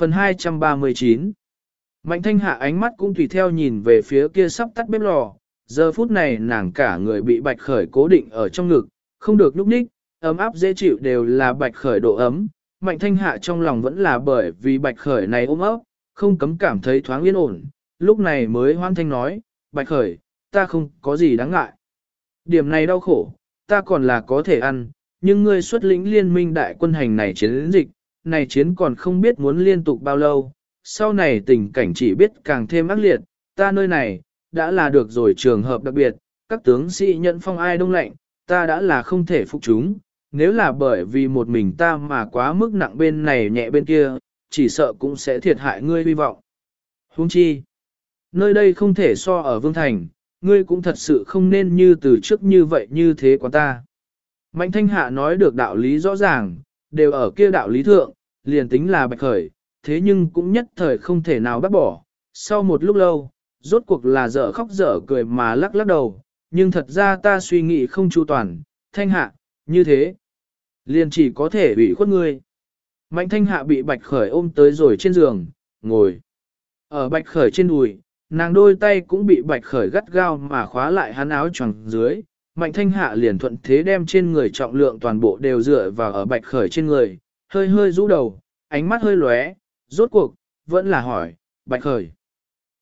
Phần 239 Mạnh thanh hạ ánh mắt cũng tùy theo nhìn về phía kia sắp tắt bếp lò, giờ phút này nàng cả người bị bạch khởi cố định ở trong ngực, không được núp ních, ấm áp dễ chịu đều là bạch khởi độ ấm. Mạnh thanh hạ trong lòng vẫn là bởi vì bạch khởi này ôm ấp, không cấm cảm thấy thoáng yên ổn, lúc này mới hoan thanh nói, bạch khởi, ta không có gì đáng ngại. Điểm này đau khổ, ta còn là có thể ăn, nhưng ngươi xuất lĩnh liên minh đại quân hành này chiến dịch, này chiến còn không biết muốn liên tục bao lâu, sau này tình cảnh chỉ biết càng thêm ác liệt, ta nơi này, đã là được rồi trường hợp đặc biệt, các tướng sĩ nhận phong ai đông lạnh, ta đã là không thể phục chúng, nếu là bởi vì một mình ta mà quá mức nặng bên này nhẹ bên kia, chỉ sợ cũng sẽ thiệt hại ngươi hy vọng. Huống chi, nơi đây không thể so ở Vương Thành, ngươi cũng thật sự không nên như từ trước như vậy như thế quá ta. Mạnh thanh hạ nói được đạo lý rõ ràng, đều ở kia đạo lý thượng, liền tính là bạch khởi, thế nhưng cũng nhất thời không thể nào bắt bỏ. Sau một lúc lâu, rốt cuộc là dở khóc dở cười mà lắc lắc đầu, nhưng thật ra ta suy nghĩ không chu toàn, thanh hạ, như thế. Liền chỉ có thể ủy khuất ngươi. Mạnh thanh hạ bị bạch khởi ôm tới rồi trên giường, ngồi. Ở bạch khởi trên đùi, nàng đôi tay cũng bị bạch khởi gắt gao mà khóa lại hắn áo choàng dưới. Mạnh thanh hạ liền thuận thế đem trên người trọng lượng toàn bộ đều dựa vào ở bạch khởi trên người, hơi hơi rũ đầu, ánh mắt hơi lóe, rốt cuộc, vẫn là hỏi, bạch khởi.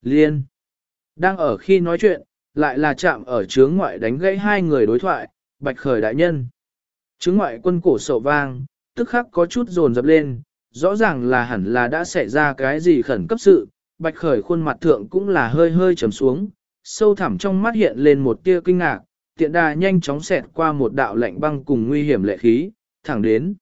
Liên. Đang ở khi nói chuyện, lại là chạm ở chướng ngoại đánh gãy hai người đối thoại, bạch khởi đại nhân. Chướng ngoại quân cổ sổ vang, tức khắc có chút dồn dập lên, rõ ràng là hẳn là đã xảy ra cái gì khẩn cấp sự, bạch khởi khuôn mặt thượng cũng là hơi hơi trầm xuống, sâu thẳm trong mắt hiện lên một tia kinh ngạc, tiện đà nhanh chóng xẹt qua một đạo lạnh băng cùng nguy hiểm lệ khí, thẳng đến.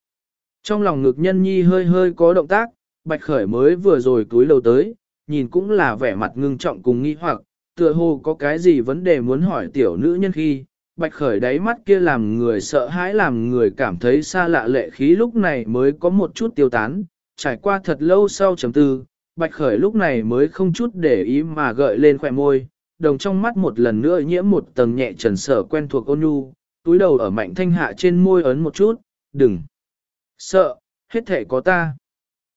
Trong lòng ngực nhân nhi hơi hơi có động tác, bạch khởi mới vừa rồi túi lầu tới, nhìn cũng là vẻ mặt ngưng trọng cùng nghi hoặc, tựa hồ có cái gì vấn đề muốn hỏi tiểu nữ nhân khi, bạch khởi đáy mắt kia làm người sợ hãi làm người cảm thấy xa lạ lệ khí lúc này mới có một chút tiêu tán, trải qua thật lâu sau chấm tư, bạch khởi lúc này mới không chút để ý mà gợi lên khỏe môi, đồng trong mắt một lần nữa nhiễm một tầng nhẹ trần sở quen thuộc ôn nhu, túi đầu ở mạnh thanh hạ trên môi ấn một chút, đừng sợ, hết thể có ta.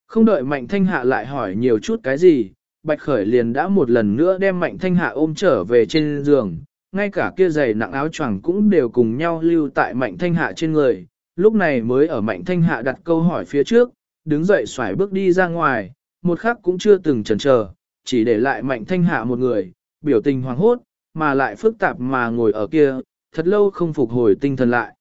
Không đợi mạnh thanh hạ lại hỏi nhiều chút cái gì, bạch khởi liền đã một lần nữa đem mạnh thanh hạ ôm trở về trên giường, ngay cả kia giày nặng áo choàng cũng đều cùng nhau lưu tại mạnh thanh hạ trên người, lúc này mới ở mạnh thanh hạ đặt câu hỏi phía trước, đứng dậy xoải bước đi ra ngoài, một khắc cũng chưa từng chần chờ, chỉ để lại mạnh thanh hạ một người, biểu tình hoàng hốt, mà lại phức tạp mà ngồi ở kia, thật lâu không phục hồi tinh thần lại.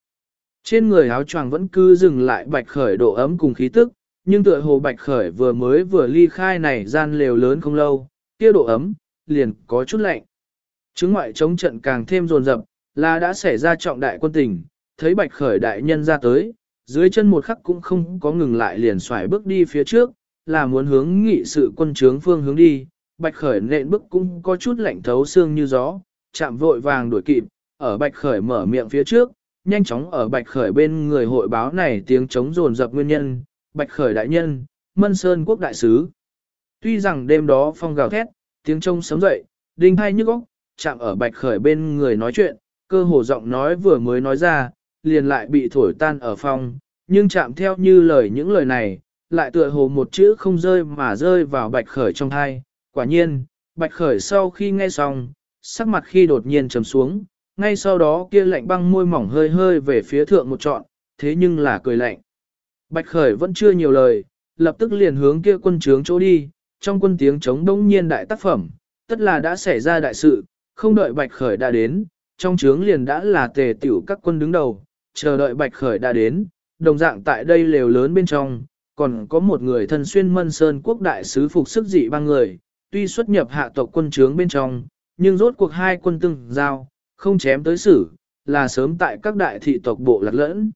Trên người áo choàng vẫn cứ dừng lại bạch khởi độ ấm cùng khí tức, nhưng tựa hồ bạch khởi vừa mới vừa ly khai này gian lều lớn không lâu, kia độ ấm, liền có chút lạnh. Chứng ngoại chống trận càng thêm rồn rập, là đã xảy ra trọng đại quân tình, thấy bạch khởi đại nhân ra tới, dưới chân một khắc cũng không có ngừng lại liền xoài bước đi phía trước, là muốn hướng nghị sự quân trướng phương hướng đi, bạch khởi nện bức cũng có chút lạnh thấu xương như gió, chạm vội vàng đuổi kịp, ở bạch khởi mở miệng phía trước, nhanh chóng ở bạch khởi bên người hội báo này tiếng chống rồn rập nguyên nhân, bạch khởi đại nhân, mân sơn quốc đại sứ. Tuy rằng đêm đó phong gào thét, tiếng trông sớm dậy, đinh hay nhức óc, chạm ở bạch khởi bên người nói chuyện, cơ hồ giọng nói vừa mới nói ra, liền lại bị thổi tan ở phong, nhưng chạm theo như lời những lời này, lại tựa hồ một chữ không rơi mà rơi vào bạch khởi trong thai. Quả nhiên, bạch khởi sau khi nghe xong, sắc mặt khi đột nhiên trầm xuống, ngay sau đó kia lạnh băng môi mỏng hơi hơi về phía thượng một trọn, thế nhưng là cười lạnh. Bạch khởi vẫn chưa nhiều lời, lập tức liền hướng kia quân trướng chỗ đi, trong quân tiếng chống đông nhiên đại tác phẩm, tất là đã xảy ra đại sự, không đợi Bạch Khởi đã đến, trong trướng liền đã là tề tiểu các quân đứng đầu, chờ đợi Bạch Khởi đã đến, đồng dạng tại đây lều lớn bên trong, còn có một người thân xuyên mân sơn quốc đại sứ phục sức dị ba người, tuy xuất nhập hạ tộc quân trướng bên trong, nhưng rốt cuộc hai quân từng giao, không chém tới xử, là sớm tại các đại thị tộc bộ lạc lẫn.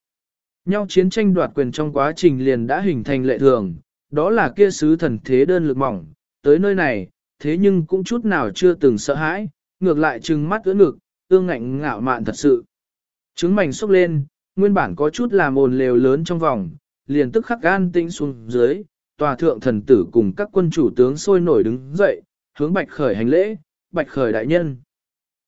Nhau chiến tranh đoạt quyền trong quá trình liền đã hình thành lệ thường, đó là kia sứ thần thế đơn lực mỏng, tới nơi này, thế nhưng cũng chút nào chưa từng sợ hãi, ngược lại trừng mắt ưỡn ngực, ương ngạnh ngạo mạn thật sự. Trứng mảnh xúc lên, nguyên bản có chút làm ồn lều lớn trong vòng, liền tức khắc gan tĩnh xuống dưới, tòa thượng thần tử cùng các quân chủ tướng sôi nổi đứng dậy, hướng bạch khởi hành lễ, bạch khởi đại nhân.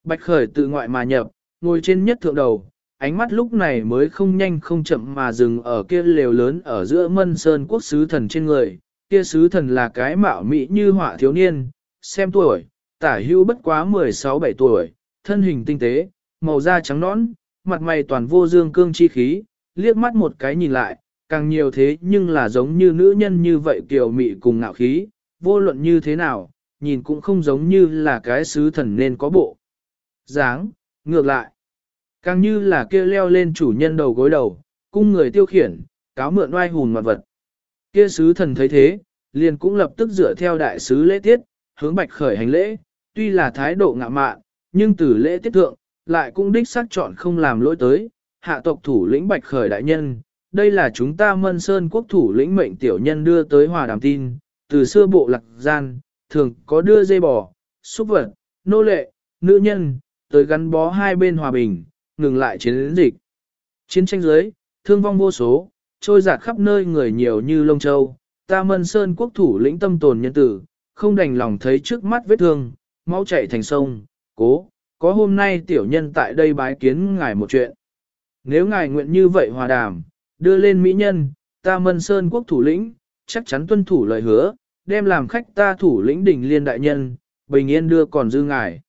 Bạch khởi tự ngoại mà nhập, ngồi trên nhất thượng đầu, ánh mắt lúc này mới không nhanh không chậm mà dừng ở kia lều lớn ở giữa mân sơn quốc sứ thần trên người, kia sứ thần là cái mạo mỹ như họa thiếu niên, xem tuổi, tả hưu bất quá 16-17 tuổi, thân hình tinh tế, màu da trắng nõn, mặt mày toàn vô dương cương chi khí, liếc mắt một cái nhìn lại, càng nhiều thế nhưng là giống như nữ nhân như vậy kiều mị cùng ngạo khí, vô luận như thế nào, nhìn cũng không giống như là cái sứ thần nên có bộ. dáng ngược lại, càng như là kia leo lên chủ nhân đầu gối đầu, cung người tiêu khiển, cáo mượn oai hùn mặt vật. Kia sứ thần thấy thế, liền cũng lập tức dựa theo đại sứ lễ tiết, hướng bạch khởi hành lễ, tuy là thái độ ngạ mạn, nhưng từ lễ tiết thượng, lại cũng đích xác chọn không làm lỗi tới, hạ tộc thủ lĩnh bạch khởi đại nhân, đây là chúng ta mân sơn quốc thủ lĩnh mệnh tiểu nhân đưa tới hòa đàm tin, từ xưa bộ lạc gian, thường có đưa dây bò, xúc vật, nô lệ, nữ nhân, tới gắn bó hai bên hòa bình, ngừng lại chiến dịch. Chiến tranh giới thương vong vô số, trôi giạt khắp nơi người nhiều như lông châu, ta mân sơn quốc thủ lĩnh tâm tồn nhân tử, không đành lòng thấy trước mắt vết thương, máu chảy thành sông, cố, có hôm nay tiểu nhân tại đây bái kiến ngài một chuyện. Nếu ngài nguyện như vậy hòa đàm, đưa lên mỹ nhân, ta mân sơn quốc thủ lĩnh, chắc chắn tuân thủ lời hứa, đem làm khách ta thủ lĩnh đỉnh liên đại nhân, bình yên đưa còn dư ngài.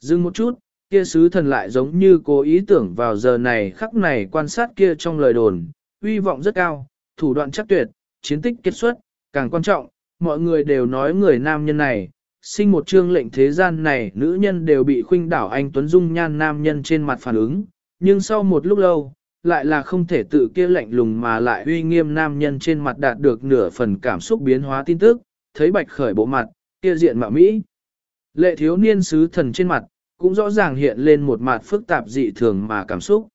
Dừng một chút, kia sứ thần lại giống như cố ý tưởng vào giờ này khắc này quan sát kia trong lời đồn, uy vọng rất cao, thủ đoạn chắc tuyệt, chiến tích kết xuất, càng quan trọng, mọi người đều nói người nam nhân này, sinh một chương lệnh thế gian này nữ nhân đều bị khuynh đảo anh Tuấn Dung nhan nam nhân trên mặt phản ứng, nhưng sau một lúc lâu, lại là không thể tự kia lạnh lùng mà lại uy nghiêm nam nhân trên mặt đạt được nửa phần cảm xúc biến hóa tin tức, thấy bạch khởi bộ mặt, kia diện mạo Mỹ. Lệ thiếu niên sứ thần trên mặt, cũng rõ ràng hiện lên một mặt phức tạp dị thường mà cảm xúc.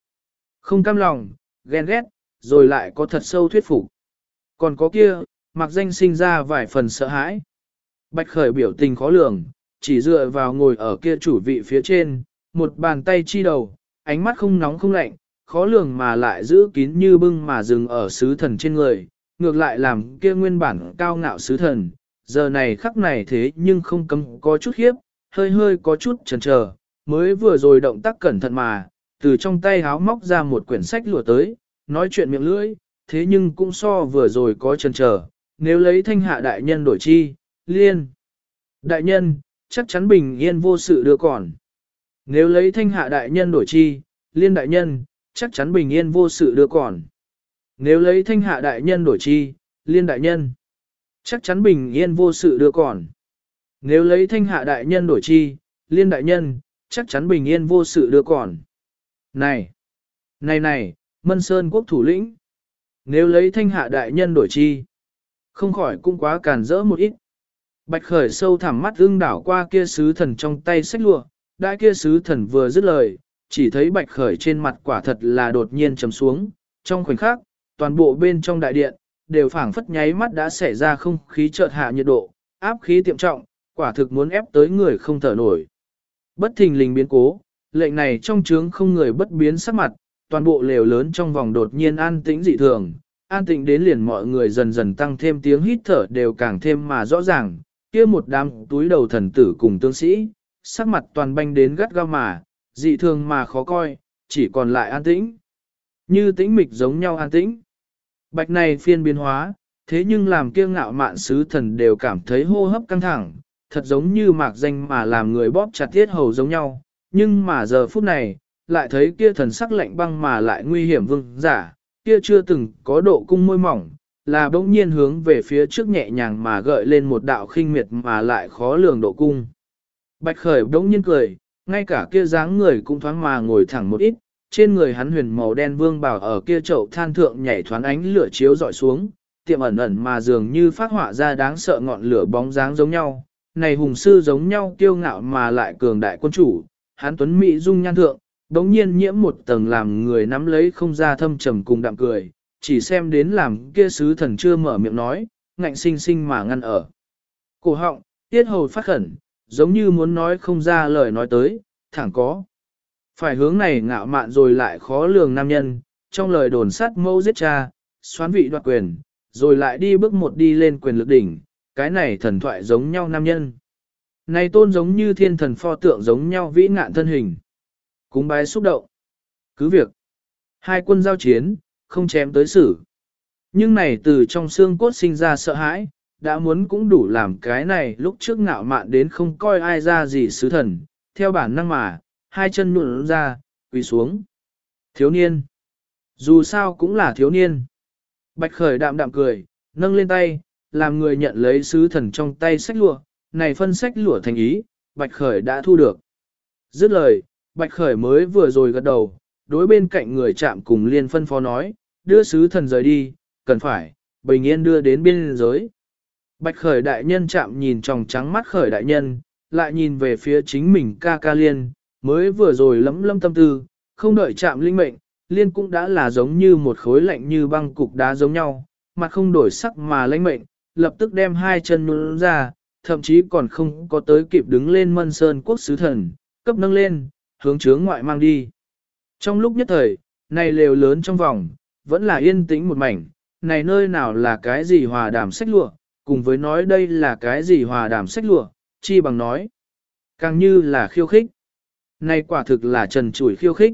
Không cam lòng, ghen ghét, rồi lại có thật sâu thuyết phục. Còn có kia, mặc danh sinh ra vài phần sợ hãi. Bạch khởi biểu tình khó lường, chỉ dựa vào ngồi ở kia chủ vị phía trên, một bàn tay chi đầu, ánh mắt không nóng không lạnh, khó lường mà lại giữ kín như bưng mà dừng ở sứ thần trên người, ngược lại làm kia nguyên bản cao ngạo sứ thần, giờ này khắc này thế nhưng không cấm có chút khiếp, hơi hơi có chút chần chờ, mới vừa rồi động tác cẩn thận mà, từ trong tay háo móc ra một quyển sách lùa tới, nói chuyện miệng lưỡi, thế nhưng cũng so vừa rồi có chần chờ, nếu lấy thanh hạ đại nhân đổi chi, liên. Đại nhân, chắc chắn bình yên vô sự đưa còn. Nếu lấy thanh hạ đại nhân đổi chi, liên đại nhân, chắc chắn bình yên vô sự đưa còn. Nếu lấy thanh hạ đại nhân đổi chi, liên đại nhân, chắc chắn bình yên vô sự đưa còn. Nếu lấy thanh hạ đại nhân đổi chi, liên đại nhân, chắc chắn bình yên vô sự đưa còn. Này, này này, Mân Sơn quốc thủ lĩnh. Nếu lấy thanh hạ đại nhân đổi chi, không khỏi cũng quá càn rỡ một ít. Bạch khởi sâu thẳm mắt ưng đảo qua kia sứ thần trong tay sách lụa, đại kia sứ thần vừa dứt lời, chỉ thấy bạch khởi trên mặt quả thật là đột nhiên trầm xuống, trong khoảnh khắc, toàn bộ bên trong đại điện, đều phảng phất nháy mắt đã xảy ra không khí chợt hạ nhiệt độ, áp khí tiệm trọng, quả thực muốn ép tới người không thở nổi. Bất thình lình biến cố, lệnh này trong trướng không người bất biến sắc mặt, toàn bộ lều lớn trong vòng đột nhiên an tĩnh dị thường, an tĩnh đến liền mọi người dần dần tăng thêm tiếng hít thở đều càng thêm mà rõ ràng, kia một đám túi đầu thần tử cùng tướng sĩ, sắc mặt toàn banh đến gắt gao mà, dị thường mà khó coi, chỉ còn lại an tĩnh. Như tĩnh mịch giống nhau an tĩnh. Bạch này phiên biến hóa, thế nhưng làm kia ngạo mạn sứ thần đều cảm thấy hô hấp căng thẳng, thật giống như mạc danh mà làm người bóp chặt thiết hầu giống nhau. Nhưng mà giờ phút này, lại thấy kia thần sắc lạnh băng mà lại nguy hiểm vương giả, kia chưa từng có độ cung môi mỏng, là bỗng nhiên hướng về phía trước nhẹ nhàng mà gợi lên một đạo khinh miệt mà lại khó lường độ cung. Bạch khởi bỗng nhiên cười, ngay cả kia dáng người cũng thoáng mà ngồi thẳng một ít, trên người hắn huyền màu đen vương bảo ở kia chậu than thượng nhảy thoáng ánh lửa chiếu dọi xuống, tiệm ẩn ẩn mà dường như phát họa ra đáng sợ ngọn lửa bóng dáng giống nhau. Này hùng sư giống nhau kiêu ngạo mà lại cường đại quân chủ, hắn tuấn mỹ dung nhan thượng, đống nhiên nhiễm một tầng làm người nắm lấy không ra thâm trầm cùng đạm cười, chỉ xem đến làm kia sứ thần chưa mở miệng nói, ngạnh sinh sinh mà ngăn ở. Cổ họng, tiết hầu phát khẩn, giống như muốn nói không ra lời nói tới, thẳng có. Phải hướng này ngạo mạn rồi lại khó lường nam nhân, trong lời đồn sát mâu giết cha, xoán vị đoạt quyền, rồi lại đi bước một đi lên quyền lực đỉnh, cái này thần thoại giống nhau nam nhân. Này tôn giống như thiên thần pho tượng giống nhau vĩ ngạn thân hình. Cúng bái xúc động. Cứ việc. Hai quân giao chiến, không chém tới xử. Nhưng này từ trong xương cốt sinh ra sợ hãi, đã muốn cũng đủ làm cái này lúc trước ngạo mạn đến không coi ai ra gì sứ thần, theo bản năng mà, hai chân nụn ra, quỳ xuống. Thiếu niên. Dù sao cũng là thiếu niên. Bạch khởi đạm đạm cười, nâng lên tay, làm người nhận lấy sứ thần trong tay sách lụa, này phân sách lụa thành ý, bạch khởi đã thu được. Dứt lời, bạch khởi mới vừa rồi gật đầu, đối bên cạnh người chạm cùng liên phân phó nói, đưa sứ thần rời đi, cần phải, bình yên đưa đến biên giới. Bạch khởi đại nhân chạm nhìn tròng trắng mắt khởi đại nhân, lại nhìn về phía chính mình ca ca liên, mới vừa rồi lấm lâm tâm tư, không đợi chạm linh mệnh, liên cũng đã là giống như một khối lạnh như băng cục đá giống nhau, mặt không đổi sắc mà lãnh mệnh, lập tức đem hai chân nhún ra, thậm chí còn không có tới kịp đứng lên mân sơn quốc sứ thần, cấp nâng lên, hướng chướng ngoại mang đi. Trong lúc nhất thời, này lều lớn trong vòng, vẫn là yên tĩnh một mảnh, này nơi nào là cái gì hòa đàm sách lụa, cùng với nói đây là cái gì hòa đàm sách lụa, chi bằng nói. Càng như là khiêu khích. Này quả thực là trần chủi khiêu khích.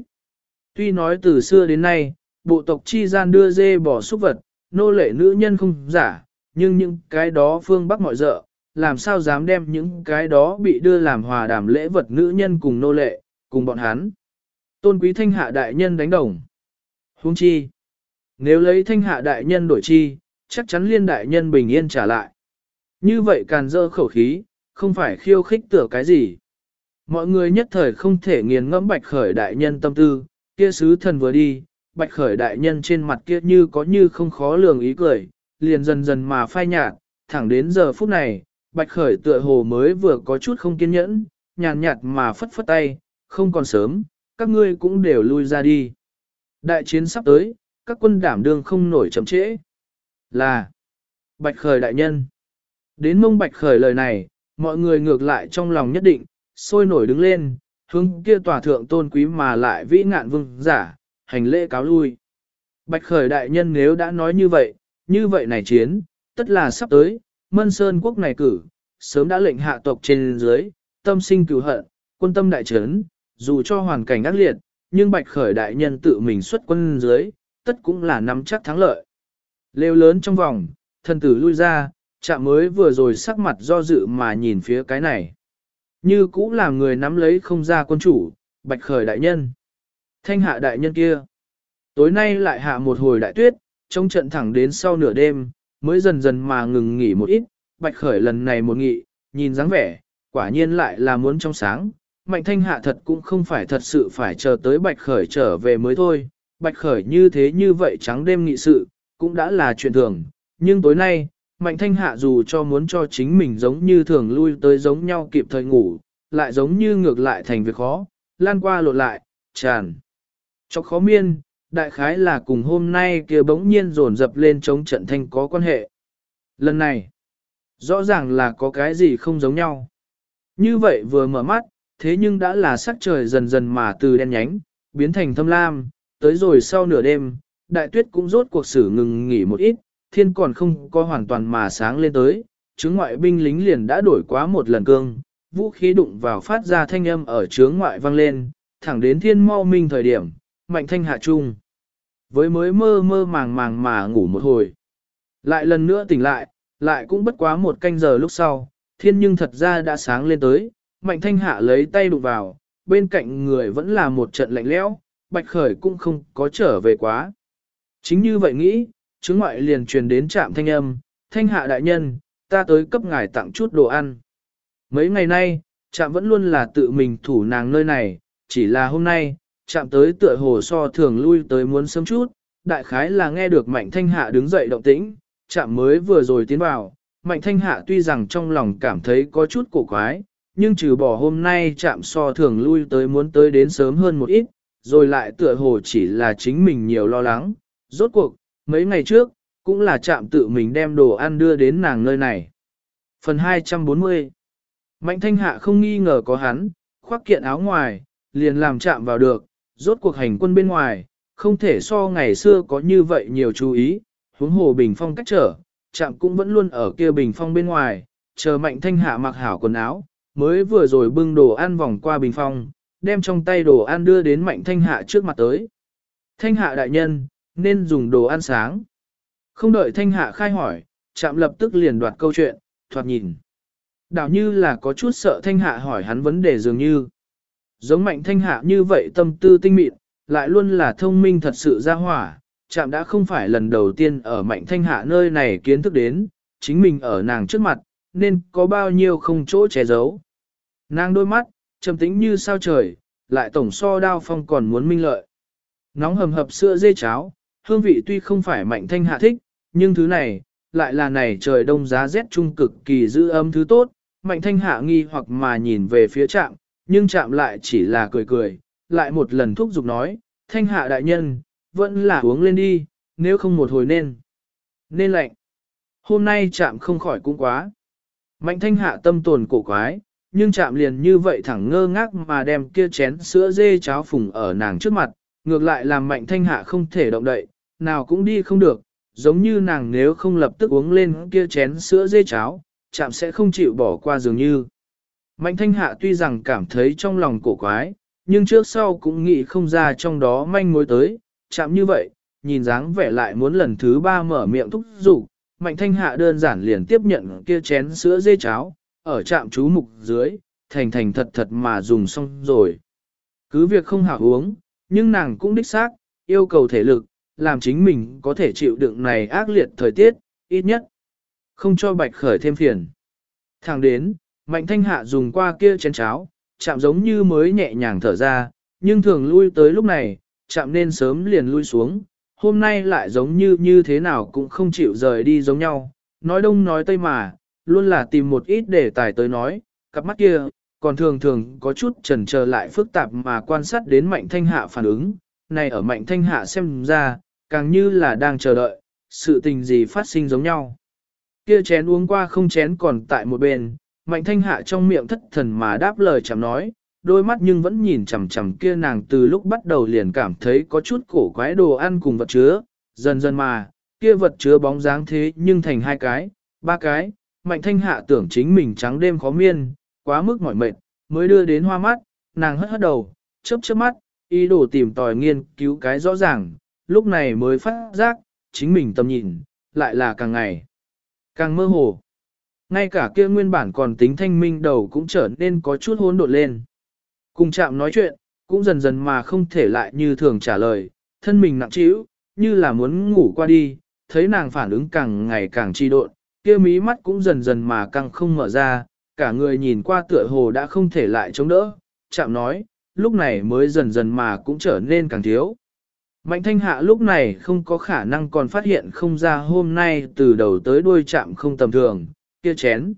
Tuy nói từ xưa đến nay, bộ tộc chi gian đưa dê bỏ xúc vật, nô lệ nữ nhân không giả, nhưng những cái đó phương bắc mọi dợ, làm sao dám đem những cái đó bị đưa làm hòa đàm lễ vật nữ nhân cùng nô lệ, cùng bọn hắn. Tôn quý thanh hạ đại nhân đánh đồng. Huống chi. Nếu lấy thanh hạ đại nhân đổi chi, chắc chắn liên đại nhân bình yên trả lại. Như vậy càn dơ khẩu khí, không phải khiêu khích tựa cái gì. Mọi người nhất thời không thể nghiền ngẫm bạch khởi đại nhân tâm tư, kia sứ thần vừa đi, bạch khởi đại nhân trên mặt kia như có như không khó lường ý cười, liền dần dần mà phai nhạt, thẳng đến giờ phút này, bạch khởi tựa hồ mới vừa có chút không kiên nhẫn, nhàn nhạt mà phất phất tay, không còn sớm, các ngươi cũng đều lui ra đi. Đại chiến sắp tới, các quân đảm đương không nổi chậm trễ. Là Bạch Khởi đại nhân. Đến mông Bạch Khởi lời này, mọi người ngược lại trong lòng nhất định, sôi nổi đứng lên, hướng kia tòa thượng tôn quý mà lại vĩ ngạn vương giả, hành lễ cáo lui. Bạch Khởi đại nhân nếu đã nói như vậy, như vậy này chiến, tất là sắp tới, Mân Sơn quốc này cử, sớm đã lệnh hạ tộc trên dưới, tâm sinh cửu hận, quân tâm đại trấn, dù cho hoàn cảnh ác liệt, nhưng Bạch Khởi đại nhân tự mình xuất quân dưới, tất cũng là nắm chắc thắng lợi. Lêu lớn trong vòng, thân tử lui ra, chạm mới vừa rồi sắc mặt do dự mà nhìn phía cái này. Như cũng là người nắm lấy không ra quân chủ, Bạch Khởi đại nhân. Thanh hạ đại nhân kia. Tối nay lại hạ một hồi đại tuyết, trong trận thẳng đến sau nửa đêm, mới dần dần mà ngừng nghỉ một ít, Bạch Khởi lần này một nghị, nhìn dáng vẻ, quả nhiên lại là muốn trong sáng, Mạnh thanh hạ thật cũng không phải thật sự phải chờ tới bạch khởi trở về mới thôi, bạch khởi như thế như vậy trắng đêm nghị sự, cũng đã là chuyện thường, nhưng tối nay, mạnh thanh hạ dù cho muốn cho chính mình giống như thường lui tới giống nhau kịp thời ngủ, lại giống như ngược lại thành việc khó, lan qua lột lại, tràn. Cho khó miên, đại khái là cùng hôm nay kia bỗng nhiên dồn dập lên chống trận thanh có quan hệ. Lần này, rõ ràng là có cái gì không giống nhau. Như vậy vừa mở mắt, thế nhưng đã là sắc trời dần dần mà từ đen nhánh, biến thành thâm lam, tới rồi sau nửa đêm, đại tuyết cũng rốt cuộc xử ngừng nghỉ một ít, thiên còn không có hoàn toàn mà sáng lên tới, chứng ngoại binh lính liền đã đổi quá một lần cương, vũ khí đụng vào phát ra thanh âm ở chướng ngoại vang lên, thẳng đến thiên mau minh thời điểm, mạnh thanh hạ trung. Với mới mơ mơ màng màng mà ngủ một hồi. Lại lần nữa tỉnh lại, lại cũng bất quá một canh giờ lúc sau, thiên nhưng thật ra đã sáng lên tới, Mạnh thanh hạ lấy tay đụng vào, bên cạnh người vẫn là một trận lạnh lẽo, bạch khởi cũng không có trở về quá. Chính như vậy nghĩ, chứng ngoại liền truyền đến trạm thanh âm, thanh hạ đại nhân, ta tới cấp ngài tặng chút đồ ăn. Mấy ngày nay, trạm vẫn luôn là tự mình thủ nàng nơi này, chỉ là hôm nay, trạm tới tựa hồ so thường lui tới muốn sớm chút, đại khái là nghe được mạnh thanh hạ đứng dậy động tĩnh, trạm mới vừa rồi tiến vào, mạnh thanh hạ tuy rằng trong lòng cảm thấy có chút cổ quái, nhưng trừ bỏ hôm nay chạm so thường lui tới muốn tới đến sớm hơn một ít, rồi lại tựa hồ chỉ là chính mình nhiều lo lắng. Rốt cuộc, mấy ngày trước, cũng là chạm tự mình đem đồ ăn đưa đến nàng nơi này. Phần 240 Mạnh thanh hạ không nghi ngờ có hắn, khoác kiện áo ngoài, liền làm chạm vào được, rốt cuộc hành quân bên ngoài, không thể so ngày xưa có như vậy nhiều chú ý, huống hồ bình phong cách trở, chạm cũng vẫn luôn ở kia bình phong bên ngoài, chờ mạnh thanh hạ mặc hảo quần áo, mới vừa rồi bưng đồ ăn vòng qua bình phong, đem trong tay đồ ăn đưa đến mạnh thanh hạ trước mặt tới. Thanh hạ đại nhân, nên dùng đồ ăn sáng. Không đợi thanh hạ khai hỏi, chạm lập tức liền đoạt câu chuyện, thoạt nhìn. Đảo như là có chút sợ thanh hạ hỏi hắn vấn đề dường như. Giống mạnh thanh hạ như vậy tâm tư tinh mịn, lại luôn là thông minh thật sự ra hỏa, chạm đã không phải lần đầu tiên ở mạnh thanh hạ nơi này kiến thức đến, chính mình ở nàng trước mặt, nên có bao nhiêu không chỗ che giấu. Nàng đôi mắt, trầm tĩnh như sao trời, lại tổng so đao phong còn muốn minh lợi. Nóng hầm hập sữa dê cháo, hương vị tuy không phải mạnh thanh hạ thích, nhưng thứ này, lại là này trời đông giá rét trung cực kỳ giữ ấm thứ tốt, mạnh thanh hạ nghi hoặc mà nhìn về phía trạm, nhưng chạm lại chỉ là cười cười, lại một lần thúc giục nói, thanh hạ đại nhân, vẫn là uống lên đi, nếu không một hồi nên. Nên lạnh. Hôm nay chạm không khỏi cũng quá. Mạnh thanh hạ tâm tồn cổ quái, nhưng chạm liền như vậy thẳng ngơ ngác mà đem kia chén sữa dê cháo phùng ở nàng trước mặt, ngược lại làm mạnh thanh hạ không thể động đậy, nào cũng đi không được, giống như nàng nếu không lập tức uống lên kia chén sữa dê cháo, chạm sẽ không chịu bỏ qua dường như. Mạnh thanh hạ tuy rằng cảm thấy trong lòng cổ quái, nhưng trước sau cũng nghĩ không ra trong đó manh mối tới, chạm như vậy, nhìn dáng vẻ lại muốn lần thứ ba mở miệng thúc giục, mạnh thanh hạ đơn giản liền tiếp nhận kia chén sữa dê cháo, ở trạm chú mục dưới, thành thành thật thật mà dùng xong rồi. Cứ việc không hảo uống, nhưng nàng cũng đích xác, yêu cầu thể lực, làm chính mình có thể chịu đựng này ác liệt thời tiết, ít nhất. Không cho bạch khởi thêm phiền. Thẳng đến, mạnh thanh hạ dùng qua kia chén cháo, chạm giống như mới nhẹ nhàng thở ra, nhưng thường lui tới lúc này, chạm nên sớm liền lui xuống, hôm nay lại giống như như thế nào cũng không chịu rời đi giống nhau, nói đông nói tây mà, luôn là tìm một ít để tài tới nói, cặp mắt kia, còn thường thường có chút trần chờ lại phức tạp mà quan sát đến mạnh thanh hạ phản ứng, này ở mạnh thanh hạ xem ra, càng như là đang chờ đợi, sự tình gì phát sinh giống nhau. Kia chén uống qua không chén còn tại một bên, mạnh thanh hạ trong miệng thất thần mà đáp lời chẳng nói, đôi mắt nhưng vẫn nhìn chằm chằm kia nàng từ lúc bắt đầu liền cảm thấy có chút cổ quái đồ ăn cùng vật chứa, dần dần mà, kia vật chứa bóng dáng thế nhưng thành hai cái, ba cái, mạnh thanh hạ tưởng chính mình trắng đêm khó miên, quá mức mỏi mệt, mới đưa đến hoa mắt, nàng hất hất đầu, chớp chớp mắt, ý đồ tìm tòi nghiên cứu cái rõ ràng, lúc này mới phát giác, chính mình tầm nhìn, lại là càng ngày, càng mơ hồ. Ngay cả kia nguyên bản còn tính thanh minh đầu cũng trở nên có chút hỗn độn lên. Cùng chạm nói chuyện, cũng dần dần mà không thể lại như thường trả lời, thân mình nặng trĩu, như là muốn ngủ qua đi, thấy nàng phản ứng càng ngày càng chi độn, kia mí mắt cũng dần dần mà càng không mở ra, cả người nhìn qua tựa hồ đã không thể lại chống đỡ, chạm nói, lúc này mới dần dần mà cũng trở nên càng thiếu. Mạnh thanh hạ lúc này không có khả năng còn phát hiện không ra hôm nay từ đầu tới đuôi chạm không tầm thường, kia chén.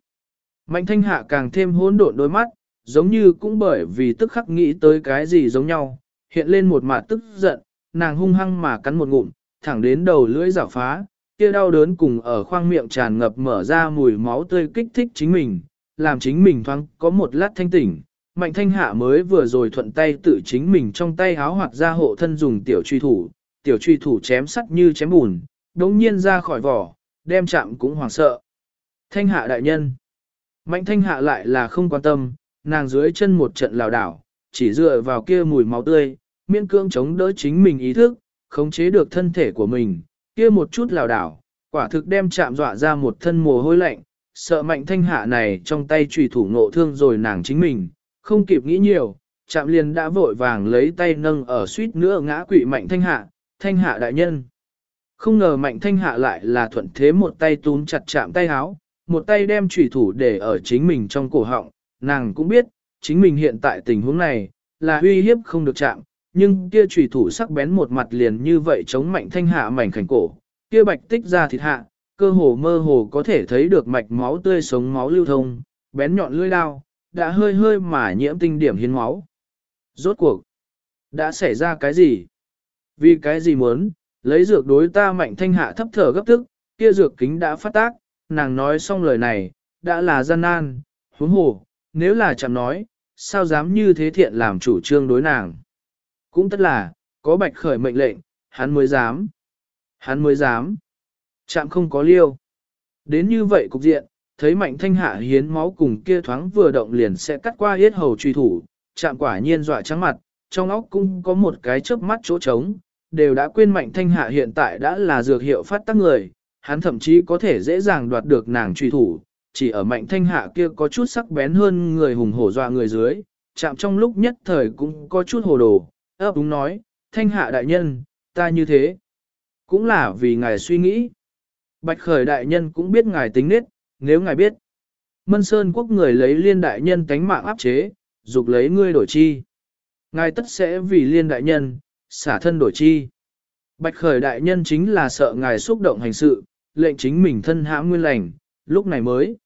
Mạnh thanh hạ càng thêm hỗn độn đôi mắt, giống như cũng bởi vì tức khắc nghĩ tới cái gì giống nhau, hiện lên một mặt tức giận, nàng hung hăng mà cắn một ngụm, thẳng đến đầu lưỡi rảo phá, kia đau đớn cùng ở khoang miệng tràn ngập mở ra mùi máu tươi kích thích chính mình, làm chính mình thoáng có một lát thanh tỉnh. Mạnh thanh hạ mới vừa rồi thuận tay tự chính mình trong tay háo hoặc ra hộ thân dùng tiểu truy thủ, tiểu truy thủ chém sắt như chém bùn, đống nhiên ra khỏi vỏ, đem chạm cũng hoảng sợ. Thanh hạ đại nhân. Mạnh thanh hạ lại là không quan tâm, nàng dưới chân một trận lào đảo, chỉ dựa vào kia mùi máu tươi, miễn cưỡng chống đỡ chính mình ý thức, khống chế được thân thể của mình, kia một chút lào đảo, quả thực đem chạm dọa ra một thân mồ hôi lạnh, sợ mạnh thanh hạ này trong tay trùy thủ nộ thương rồi nàng chính mình, không kịp nghĩ nhiều, chạm liền đã vội vàng lấy tay nâng ở suýt nữa ngã quỵ mạnh thanh hạ, thanh hạ đại nhân. Không ngờ mạnh thanh hạ lại là thuận thế một tay túm chặt chạm tay háo, một tay đem trùy thủ để ở chính mình trong cổ họng, nàng cũng biết, chính mình hiện tại tình huống này, là uy hiếp không được chạm, nhưng kia trùy thủ sắc bén một mặt liền như vậy chống mạnh thanh hạ mảnh khảnh cổ, kia bạch tích ra thịt hạ, cơ hồ mơ hồ có thể thấy được mạch máu tươi sống máu lưu thông, bén nhọn lưỡi đao, đã hơi hơi mà nhiễm tinh điểm hiến máu. Rốt cuộc, đã xảy ra cái gì? Vì cái gì muốn, lấy dược đối ta mạnh thanh hạ thấp thở gấp tức, kia dược kính đã phát tác, nàng nói xong lời này, đã là gian nan, huống hồ, nếu là chạm nói, sao dám như thế thiện làm chủ trương đối nàng. Cũng tất là, có bạch khởi mệnh lệnh, hắn mới dám. Hắn mới dám. Chạm không có liêu. Đến như vậy cục diện, thấy mạnh thanh hạ hiến máu cùng kia thoáng vừa động liền sẽ cắt qua hết hầu truy thủ, chạm quả nhiên dọa trắng mặt, trong óc cũng có một cái chớp mắt chỗ trống, đều đã quên mạnh thanh hạ hiện tại đã là dược hiệu phát tác người, hắn thậm chí có thể dễ dàng đoạt được nàng truy thủ, chỉ ở mạnh thanh hạ kia có chút sắc bén hơn người hùng hổ dọa người dưới, chạm trong lúc nhất thời cũng có chút hồ đồ, ấp đúng nói, thanh hạ đại nhân, ta như thế. Cũng là vì ngài suy nghĩ. Bạch khởi đại nhân cũng biết ngài tính nết, nếu ngài biết. Mân Sơn quốc người lấy liên đại nhân tánh mạng áp chế, dục lấy ngươi đổi chi. Ngài tất sẽ vì liên đại nhân, xả thân đổi chi. Bạch khởi đại nhân chính là sợ ngài xúc động hành sự, lệnh chính mình thân hãm nguyên lành, lúc này mới.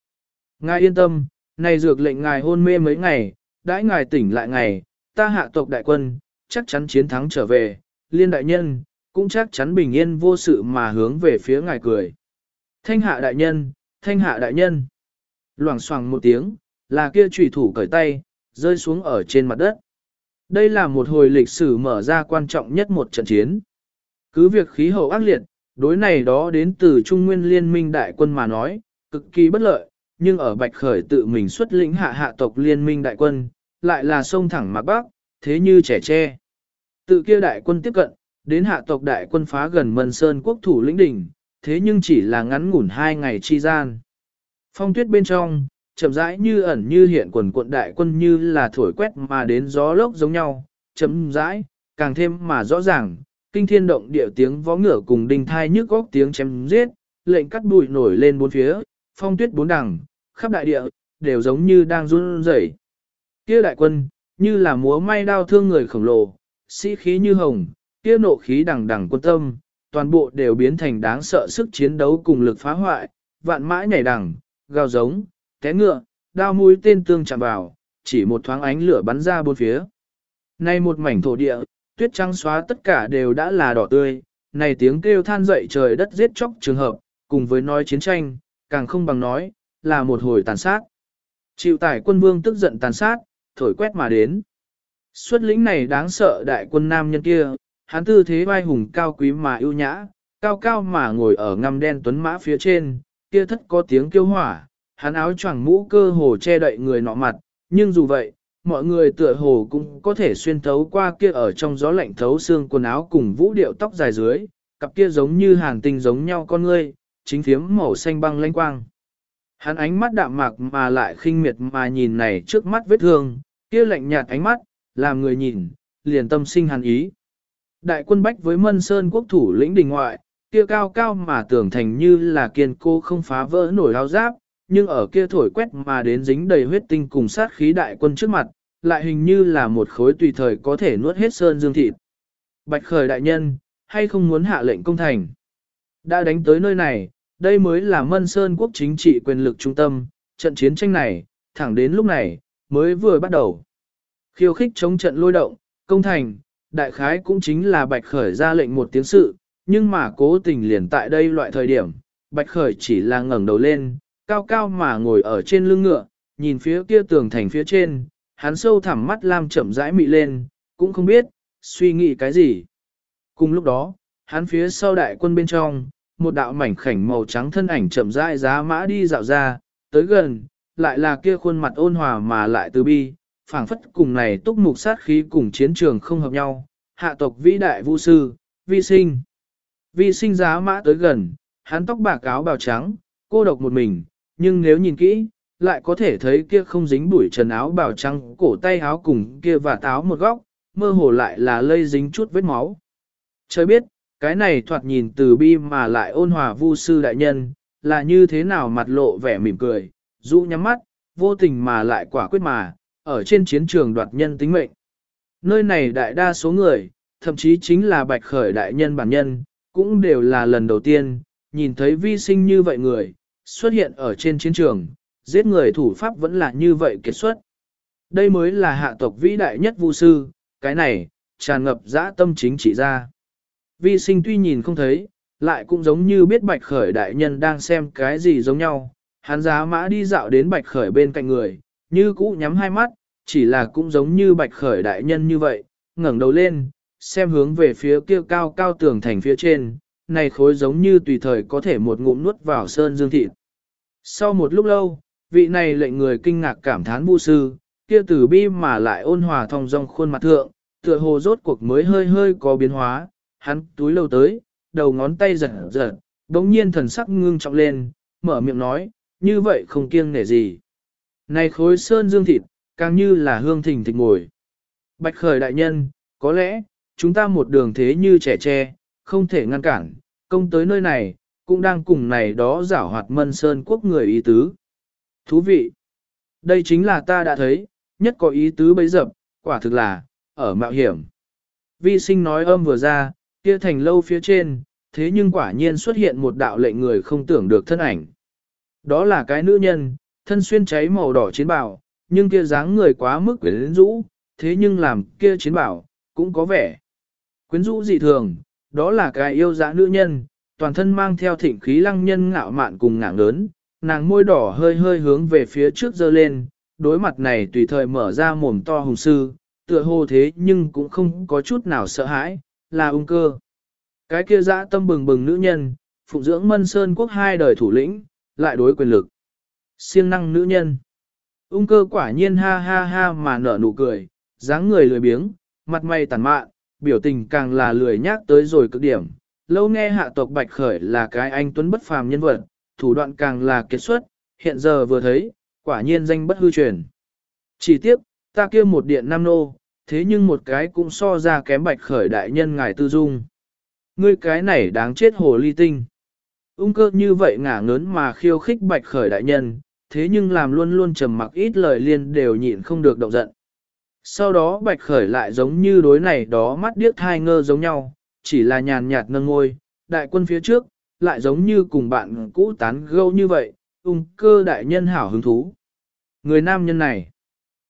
Ngài yên tâm, này dược lệnh ngài hôn mê mấy ngày, đãi ngài tỉnh lại ngày, ta hạ tộc đại quân, chắc chắn chiến thắng trở về, liên đại nhân, cũng chắc chắn bình yên vô sự mà hướng về phía ngài cười. Thanh hạ đại nhân, thanh hạ đại nhân. Loảng xoảng một tiếng, là kia trùy thủ cởi tay, rơi xuống ở trên mặt đất. Đây là một hồi lịch sử mở ra quan trọng nhất một trận chiến. Cứ việc khí hậu ác liệt, đối này đó đến từ Trung Nguyên Liên minh đại quân mà nói, cực kỳ bất lợi, nhưng ở Bạch Khởi tự mình xuất lĩnh hạ hạ tộc Liên minh đại quân, lại là sông thẳng mặt bắc, thế như trẻ tre. Tự kia đại quân tiếp cận, đến hạ tộc đại quân phá gần Mân Sơn quốc thủ lĩnh đỉnh, thế nhưng chỉ là ngắn ngủn hai ngày chi gian. Phong tuyết bên trong, chậm rãi như ẩn như hiện quần cuộn đại quân như là thổi quét mà đến gió lốc giống nhau, chậm rãi, càng thêm mà rõ ràng, kinh thiên động địa tiếng vó ngựa cùng đinh thai nhức góc tiếng chém giết, lệnh cắt bụi nổi lên bốn phía, phong tuyết bốn đằng, khắp đại địa, đều giống như đang run rẩy. Kia đại quân, như là múa may đao thương người khổng lồ, sĩ khí như hồng, kia nộ khí đằng đằng quân tâm, toàn bộ đều biến thành đáng sợ sức chiến đấu cùng lực phá hoại, vạn mãi nhảy đằng, gào giống, té ngựa, đao mũi tên tương chạm vào, chỉ một thoáng ánh lửa bắn ra bốn phía. Nay một mảnh thổ địa, tuyết trắng xóa tất cả đều đã là đỏ tươi, này tiếng kêu than dậy trời đất giết chóc trường hợp, cùng với nói chiến tranh, càng không bằng nói, là một hồi tàn sát. Chịu tải quân vương tức giận tàn sát, thổi quét mà đến. Xuất lĩnh này đáng sợ đại quân nam nhân kia, hắn tư thế vai hùng cao quý mà ưu nhã, cao cao mà ngồi ở ngăm đen tuấn mã phía trên, kia thất có tiếng kêu hỏa, hắn áo choàng mũ cơ hồ che đậy người nọ mặt, nhưng dù vậy, mọi người tựa hồ cũng có thể xuyên thấu qua kia ở trong gió lạnh thấu xương quần áo cùng vũ điệu tóc dài dưới, cặp kia giống như hàng tinh giống nhau con ngươi, chính phiếm màu xanh băng lanh quang. Hắn ánh mắt đạm mạc mà lại khinh miệt mà nhìn này trước mắt vết thương, kia lạnh nhạt ánh mắt, làm người nhìn, liền tâm sinh hàn ý. Đại quân bách với mân sơn quốc thủ lĩnh đình ngoại, kia cao cao mà tưởng thành như là kiên cô không phá vỡ nổi lao giáp, nhưng ở kia thổi quét mà đến dính đầy huyết tinh cùng sát khí đại quân trước mặt, lại hình như là một khối tùy thời có thể nuốt hết sơn dương thịt. Bạch khởi đại nhân, hay không muốn hạ lệnh công thành? Đã đánh tới nơi này, đây mới là mân sơn quốc chính trị quyền lực trung tâm, trận chiến tranh này, thẳng đến lúc này, mới vừa bắt đầu. Khiêu khích chống trận lôi động, công thành, đại khái cũng chính là bạch khởi ra lệnh một tiếng sự, nhưng mà cố tình liền tại đây loại thời điểm, bạch khởi chỉ là ngẩng đầu lên, cao cao mà ngồi ở trên lưng ngựa, nhìn phía kia tường thành phía trên, hắn sâu thẳm mắt lam chậm rãi mị lên, cũng không biết, suy nghĩ cái gì. Cùng lúc đó, hắn phía sau đại quân bên trong, một đạo mảnh khảnh màu trắng thân ảnh chậm rãi giá mã đi dạo ra, tới gần, lại là kia khuôn mặt ôn hòa mà lại từ bi, phảng phất cùng này túc mục sát khí cùng chiến trường không hợp nhau, hạ tộc vĩ đại vũ sư, vi sinh. Vi sinh giá mã tới gần, hắn tóc bạc áo bào trắng, cô độc một mình, nhưng nếu nhìn kỹ, lại có thể thấy kia không dính bụi trần áo bào trắng, cổ tay áo cùng kia và táo một góc, mơ hồ lại là lây dính chút vết máu. Trời biết, cái này thoạt nhìn từ bi mà lại ôn hòa vu sư đại nhân, là như thế nào mặt lộ vẻ mỉm cười, dụ nhắm mắt, vô tình mà lại quả quyết mà, ở trên chiến trường đoạt nhân tính mệnh. Nơi này đại đa số người, thậm chí chính là bạch khởi đại nhân bản nhân, cũng đều là lần đầu tiên, nhìn thấy vi sinh như vậy người, xuất hiện ở trên chiến trường, giết người thủ pháp vẫn là như vậy kết xuất. Đây mới là hạ tộc vĩ đại nhất vu sư, cái này, tràn ngập dã tâm chính trị ra. Vi sinh tuy nhìn không thấy, lại cũng giống như biết bạch khởi đại nhân đang xem cái gì giống nhau, hắn giá mã đi dạo đến bạch khởi bên cạnh người, như cũ nhắm hai mắt, chỉ là cũng giống như bạch khởi đại nhân như vậy, ngẩng đầu lên, xem hướng về phía kia cao cao tường thành phía trên, này khối giống như tùy thời có thể một ngụm nuốt vào sơn dương thịt. Sau một lúc lâu, vị này lệnh người kinh ngạc cảm thán bu sư, kia tử bi mà lại ôn hòa thong dong khuôn mặt thượng, tựa hồ rốt cuộc mới hơi hơi có biến hóa, hắn túi lâu tới, đầu ngón tay giật giật, Đống nhiên thần sắc ngưng trọng lên, mở miệng nói, như vậy không kiêng nể gì. Này khối sơn dương thịt, càng như là hương thình thịch ngồi. Bạch khởi đại nhân, có lẽ, chúng ta một đường thế như trẻ tre, không thể ngăn cản, công tới nơi này, cũng đang cùng này đó giảo hoạt mân sơn quốc người ý tứ. Thú vị! Đây chính là ta đã thấy, nhất có ý tứ bấy dập, quả thực là, ở mạo hiểm. Vi sinh nói âm vừa ra, kia thành lâu phía trên, thế nhưng quả nhiên xuất hiện một đạo lệnh người không tưởng được thân ảnh. Đó là cái nữ nhân, thân xuyên cháy màu đỏ chiến bào, nhưng kia dáng người quá mức quyến rũ, thế nhưng làm kia chiến bảo, cũng có vẻ. Quyến rũ dị thường, đó là cái yêu dã nữ nhân, toàn thân mang theo thịnh khí lăng nhân ngạo mạn cùng ngạng lớn, nàng môi đỏ hơi hơi hướng về phía trước dơ lên, đối mặt này tùy thời mở ra mồm to hùng sư, tựa hồ thế nhưng cũng không có chút nào sợ hãi, là ung cơ. Cái kia dã tâm bừng bừng nữ nhân, phụng dưỡng mân sơn quốc hai đời thủ lĩnh, lại đối quyền lực. siêng năng nữ nhân. Ung cơ quả nhiên ha ha ha mà nở nụ cười, dáng người lười biếng, mặt mày tàn mạn, biểu tình càng là lười nhác tới rồi cực điểm. Lâu nghe hạ tộc Bạch Khởi là cái anh tuấn bất phàm nhân vật, thủ đoạn càng là kết xuất, hiện giờ vừa thấy, quả nhiên danh bất hư truyền. Chỉ tiếc, ta kia một điện nam nô, thế nhưng một cái cũng so ra kém Bạch Khởi đại nhân ngài tư dung. Ngươi cái này đáng chết hồ ly tinh. Ung cơ như vậy ngả ngớn mà khiêu khích Bạch Khởi đại nhân, thế nhưng làm luôn luôn trầm mặc ít lời liên đều nhịn không được động giận. Sau đó bạch khởi lại giống như đối này đó mắt điếc thai ngơ giống nhau, chỉ là nhàn nhạt nâng ngôi, đại quân phía trước, lại giống như cùng bạn cũ tán gâu như vậy, ung cơ đại nhân hảo hứng thú. Người nam nhân này,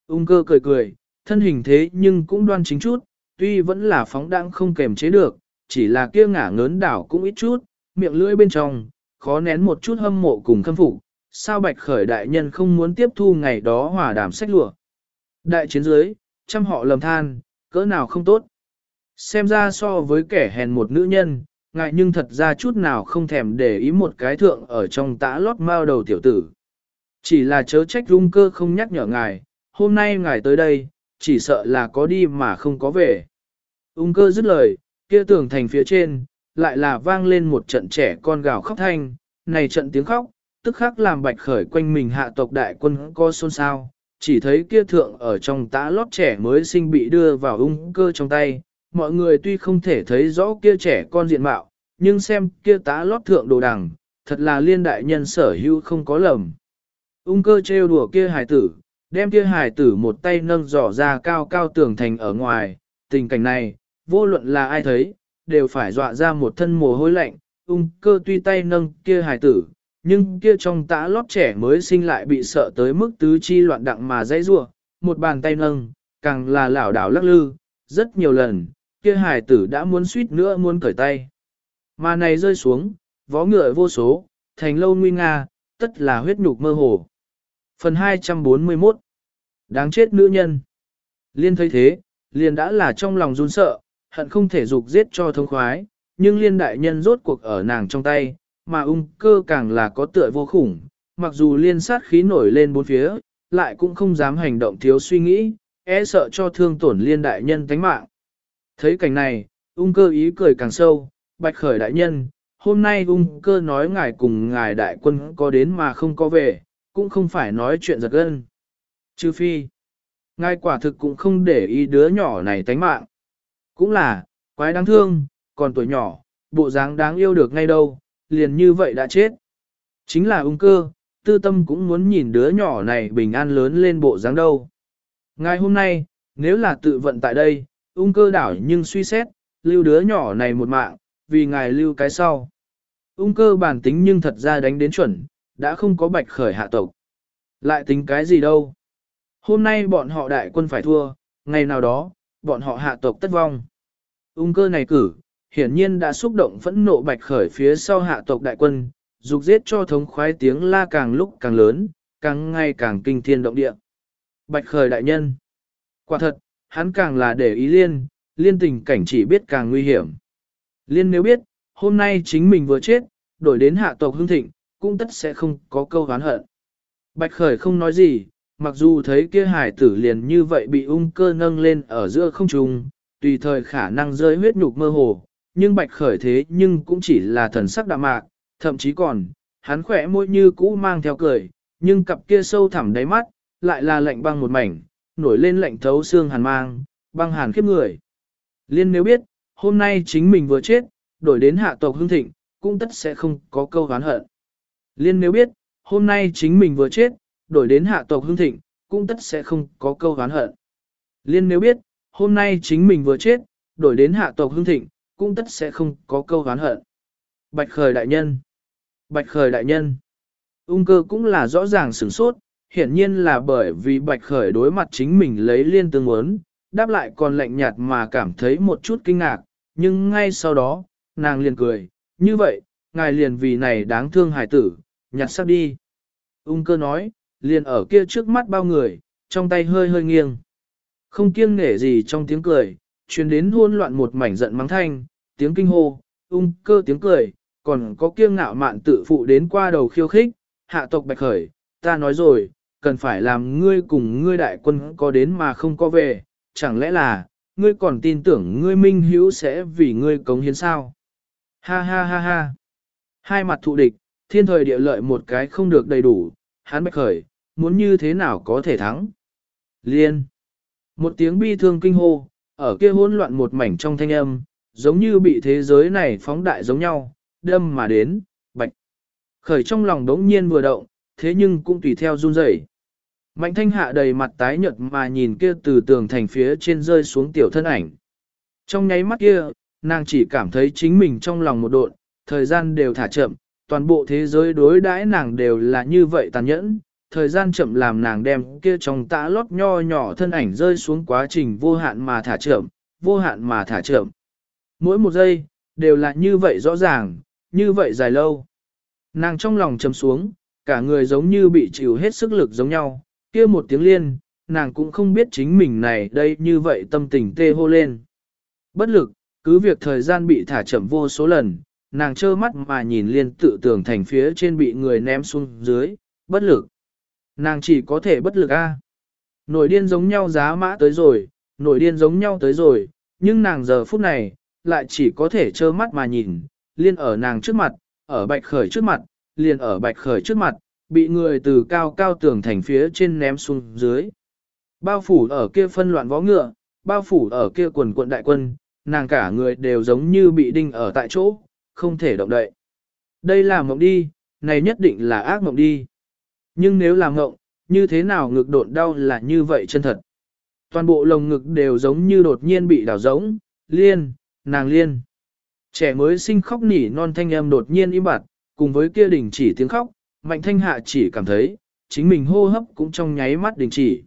ung cơ cười cười, thân hình thế nhưng cũng đoan chính chút, tuy vẫn là phóng đãng không kềm chế được, chỉ là kia ngả ngớn đảo cũng ít chút, miệng lưỡi bên trong, khó nén một chút hâm mộ cùng khâm phục. Sao bạch khởi đại nhân không muốn tiếp thu ngày đó hòa đàm sách lụa? Đại chiến dưới, trăm họ lầm than, cỡ nào không tốt. Xem ra so với kẻ hèn một nữ nhân, ngại nhưng thật ra chút nào không thèm để ý một cái thượng ở trong tã lót mao đầu tiểu tử. Chỉ là chớ trách rung cơ không nhắc nhở ngài, hôm nay ngài tới đây, chỉ sợ là có đi mà không có về. Ung cơ dứt lời, kia tường thành phía trên, lại là vang lên một trận trẻ con gào khóc thanh, này trận tiếng khóc, tức khắc làm bạch khởi quanh mình hạ tộc đại quân co xôn xao, chỉ thấy kia thượng ở trong tã lót trẻ mới sinh bị đưa vào ung cơ trong tay, mọi người tuy không thể thấy rõ kia trẻ con diện mạo, nhưng xem kia tá lót thượng đồ đằng, thật là liên đại nhân sở hữu không có lầm. Ung cơ trêu đùa kia hài tử, đem kia hài tử một tay nâng dò ra cao cao tường thành ở ngoài, tình cảnh này, vô luận là ai thấy, đều phải dọa ra một thân mồ hôi lạnh, ung cơ tuy tay nâng kia hài tử, nhưng kia trong tã lót trẻ mới sinh lại bị sợ tới mức tứ chi loạn đặng mà dãy rua, một bàn tay nâng, càng là lảo đảo lắc lư, rất nhiều lần, kia hải tử đã muốn suýt nữa muốn cởi tay. Mà này rơi xuống, vó ngựa vô số, thành lâu nguy nga, tất là huyết nhục mơ hồ. Phần 241 Đáng chết nữ nhân Liên thấy thế, liền đã là trong lòng run sợ, hận không thể dục giết cho thông khoái, nhưng liên đại nhân rốt cuộc ở nàng trong tay, mà ung cơ càng là có tựa vô khủng, mặc dù liên sát khí nổi lên bốn phía, lại cũng không dám hành động thiếu suy nghĩ, e sợ cho thương tổn liên đại nhân tánh mạng. Thấy cảnh này, ung cơ ý cười càng sâu, bạch khởi đại nhân, hôm nay ung cơ nói ngài cùng ngài đại quân có đến mà không có về, cũng không phải nói chuyện giật gân. Trừ phi, ngài quả thực cũng không để ý đứa nhỏ này tánh mạng. Cũng là, quái đáng thương, còn tuổi nhỏ, bộ dáng đáng yêu được ngay đâu, liền như vậy đã chết. Chính là ung cơ, tư tâm cũng muốn nhìn đứa nhỏ này bình an lớn lên bộ dáng đâu. Ngày hôm nay, nếu là tự vận tại đây, ung cơ đảo nhưng suy xét, lưu đứa nhỏ này một mạng, vì ngài lưu cái sau. Ung cơ bản tính nhưng thật ra đánh đến chuẩn, đã không có bạch khởi hạ tộc. Lại tính cái gì đâu. Hôm nay bọn họ đại quân phải thua, ngày nào đó, bọn họ hạ tộc tất vong. Ung cơ này cử, hiển nhiên đã xúc động phẫn nộ bạch khởi phía sau hạ tộc đại quân, dục giết cho thống khoái tiếng la càng lúc càng lớn, càng ngày càng kinh thiên động địa. Bạch khởi đại nhân. Quả thật, hắn càng là để ý liên, liên tình cảnh chỉ biết càng nguy hiểm. Liên nếu biết, hôm nay chính mình vừa chết, đổi đến hạ tộc hương thịnh, cũng tất sẽ không có câu hán hận. Bạch khởi không nói gì, mặc dù thấy kia hải tử liền như vậy bị ung cơ nâng lên ở giữa không trung, tùy thời khả năng rơi huyết nhục mơ hồ, nhưng bạch khởi thế nhưng cũng chỉ là thần sắc đạm mạc, thậm chí còn, hắn khỏe môi như cũ mang theo cười, nhưng cặp kia sâu thẳm đáy mắt, lại là lạnh băng một mảnh, nổi lên lạnh thấu xương hàn mang, băng hàn khiếp người. Liên nếu biết, hôm nay chính mình vừa chết, đổi đến hạ tộc hương thịnh, cũng tất sẽ không có câu hán hận. Liên nếu biết, hôm nay chính mình vừa chết, đổi đến hạ tộc hương thịnh, cũng tất sẽ không có câu hán hận. Liên nếu biết, hôm nay chính mình vừa chết, đổi đến hạ tộc hương thịnh, cũng tất sẽ không có câu hán hận. Bạch khởi đại nhân. Bạch khởi đại nhân. Ung cơ cũng là rõ ràng sửng sốt, hiển nhiên là bởi vì bạch khởi đối mặt chính mình lấy liên tương ớn, đáp lại còn lạnh nhạt mà cảm thấy một chút kinh ngạc, nhưng ngay sau đó, nàng liền cười, như vậy, ngài liền vì này đáng thương hải tử, nhặt sắc đi. Ung cơ nói, liền ở kia trước mắt bao người, trong tay hơi hơi nghiêng. Không kiêng nể gì trong tiếng cười, truyền đến hôn loạn một mảnh giận mắng thanh, tiếng kinh hô, ung cơ tiếng cười, còn có kiêng ngạo mạn tự phụ đến qua đầu khiêu khích, hạ tộc bạch khởi, ta nói rồi, cần phải làm ngươi cùng ngươi đại quân có đến mà không có về, chẳng lẽ là, ngươi còn tin tưởng ngươi minh hữu sẽ vì ngươi cống hiến sao? Ha ha ha ha. Hai mặt thụ địch, thiên thời địa lợi một cái không được đầy đủ, hắn bạch khởi, muốn như thế nào có thể thắng? Liên. Một tiếng bi thương kinh hô, ở kia hỗn loạn một mảnh trong thanh âm, giống như bị thế giới này phóng đại giống nhau, đâm mà đến, bạch. Khởi trong lòng đống nhiên vừa động, thế nhưng cũng tùy theo run rẩy. Mạnh thanh hạ đầy mặt tái nhợt mà nhìn kia từ tường thành phía trên rơi xuống tiểu thân ảnh. Trong nháy mắt kia, nàng chỉ cảm thấy chính mình trong lòng một độn, thời gian đều thả chậm, toàn bộ thế giới đối đãi nàng đều là như vậy tàn nhẫn, thời gian chậm làm nàng đem kia trong tã lót nho nhỏ thân ảnh rơi xuống quá trình vô hạn mà thả chậm, vô hạn mà thả chậm. Mỗi một giây, đều là như vậy rõ ràng, như vậy dài lâu. Nàng trong lòng chầm xuống, cả người giống như bị chịu hết sức lực giống nhau, kia một tiếng liên, nàng cũng không biết chính mình này đây như vậy tâm tình tê hô lên. Bất lực, cứ việc thời gian bị thả chậm vô số lần, nàng trơ mắt mà nhìn liên tự tưởng thành phía trên bị người ném xuống dưới, bất lực. Nàng chỉ có thể bất lực a. À. Nổi điên giống nhau giá mã tới rồi, nổi điên giống nhau tới rồi, nhưng nàng giờ phút này, lại chỉ có thể trơ mắt mà nhìn, liên ở nàng trước mặt, ở bạch khởi trước mặt, liền ở bạch khởi trước mặt, bị người từ cao cao tường thành phía trên ném xuống dưới. Bao phủ ở kia phân loạn võ ngựa, bao phủ ở kia quần quận đại quân, nàng cả người đều giống như bị đinh ở tại chỗ, không thể động đậy. Đây là mộng đi, này nhất định là ác mộng đi. Nhưng nếu là mộng, như thế nào ngực độn đau là như vậy chân thật. Toàn bộ lồng ngực đều giống như đột nhiên bị đảo giống, liên, nàng liên. Trẻ mới sinh khóc nỉ non thanh âm đột nhiên im bặt, cùng với kia đình chỉ tiếng khóc, mạnh thanh hạ chỉ cảm thấy, chính mình hô hấp cũng trong nháy mắt đình chỉ.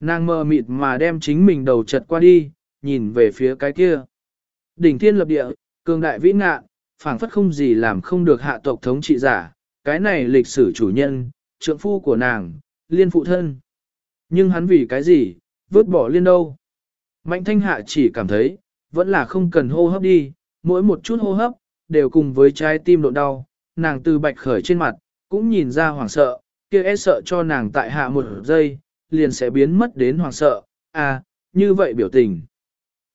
Nàng mơ mịt mà đem chính mình đầu chật qua đi, nhìn về phía cái kia. Đỉnh thiên lập địa, cường đại vĩ ngạ, phảng phất không gì làm không được hạ tộc thống trị giả, cái này lịch sử chủ nhân, trượng phu của nàng, liên phụ thân. Nhưng hắn vì cái gì, vứt bỏ liên đâu. Mạnh thanh hạ chỉ cảm thấy, vẫn là không cần hô hấp đi, mỗi một chút hô hấp, đều cùng với trái tim độ đau, nàng từ bạch khởi trên mặt, cũng nhìn ra hoảng sợ, kia e sợ cho nàng tại hạ một giây, liền sẽ biến mất đến hoảng sợ, à, như vậy biểu tình.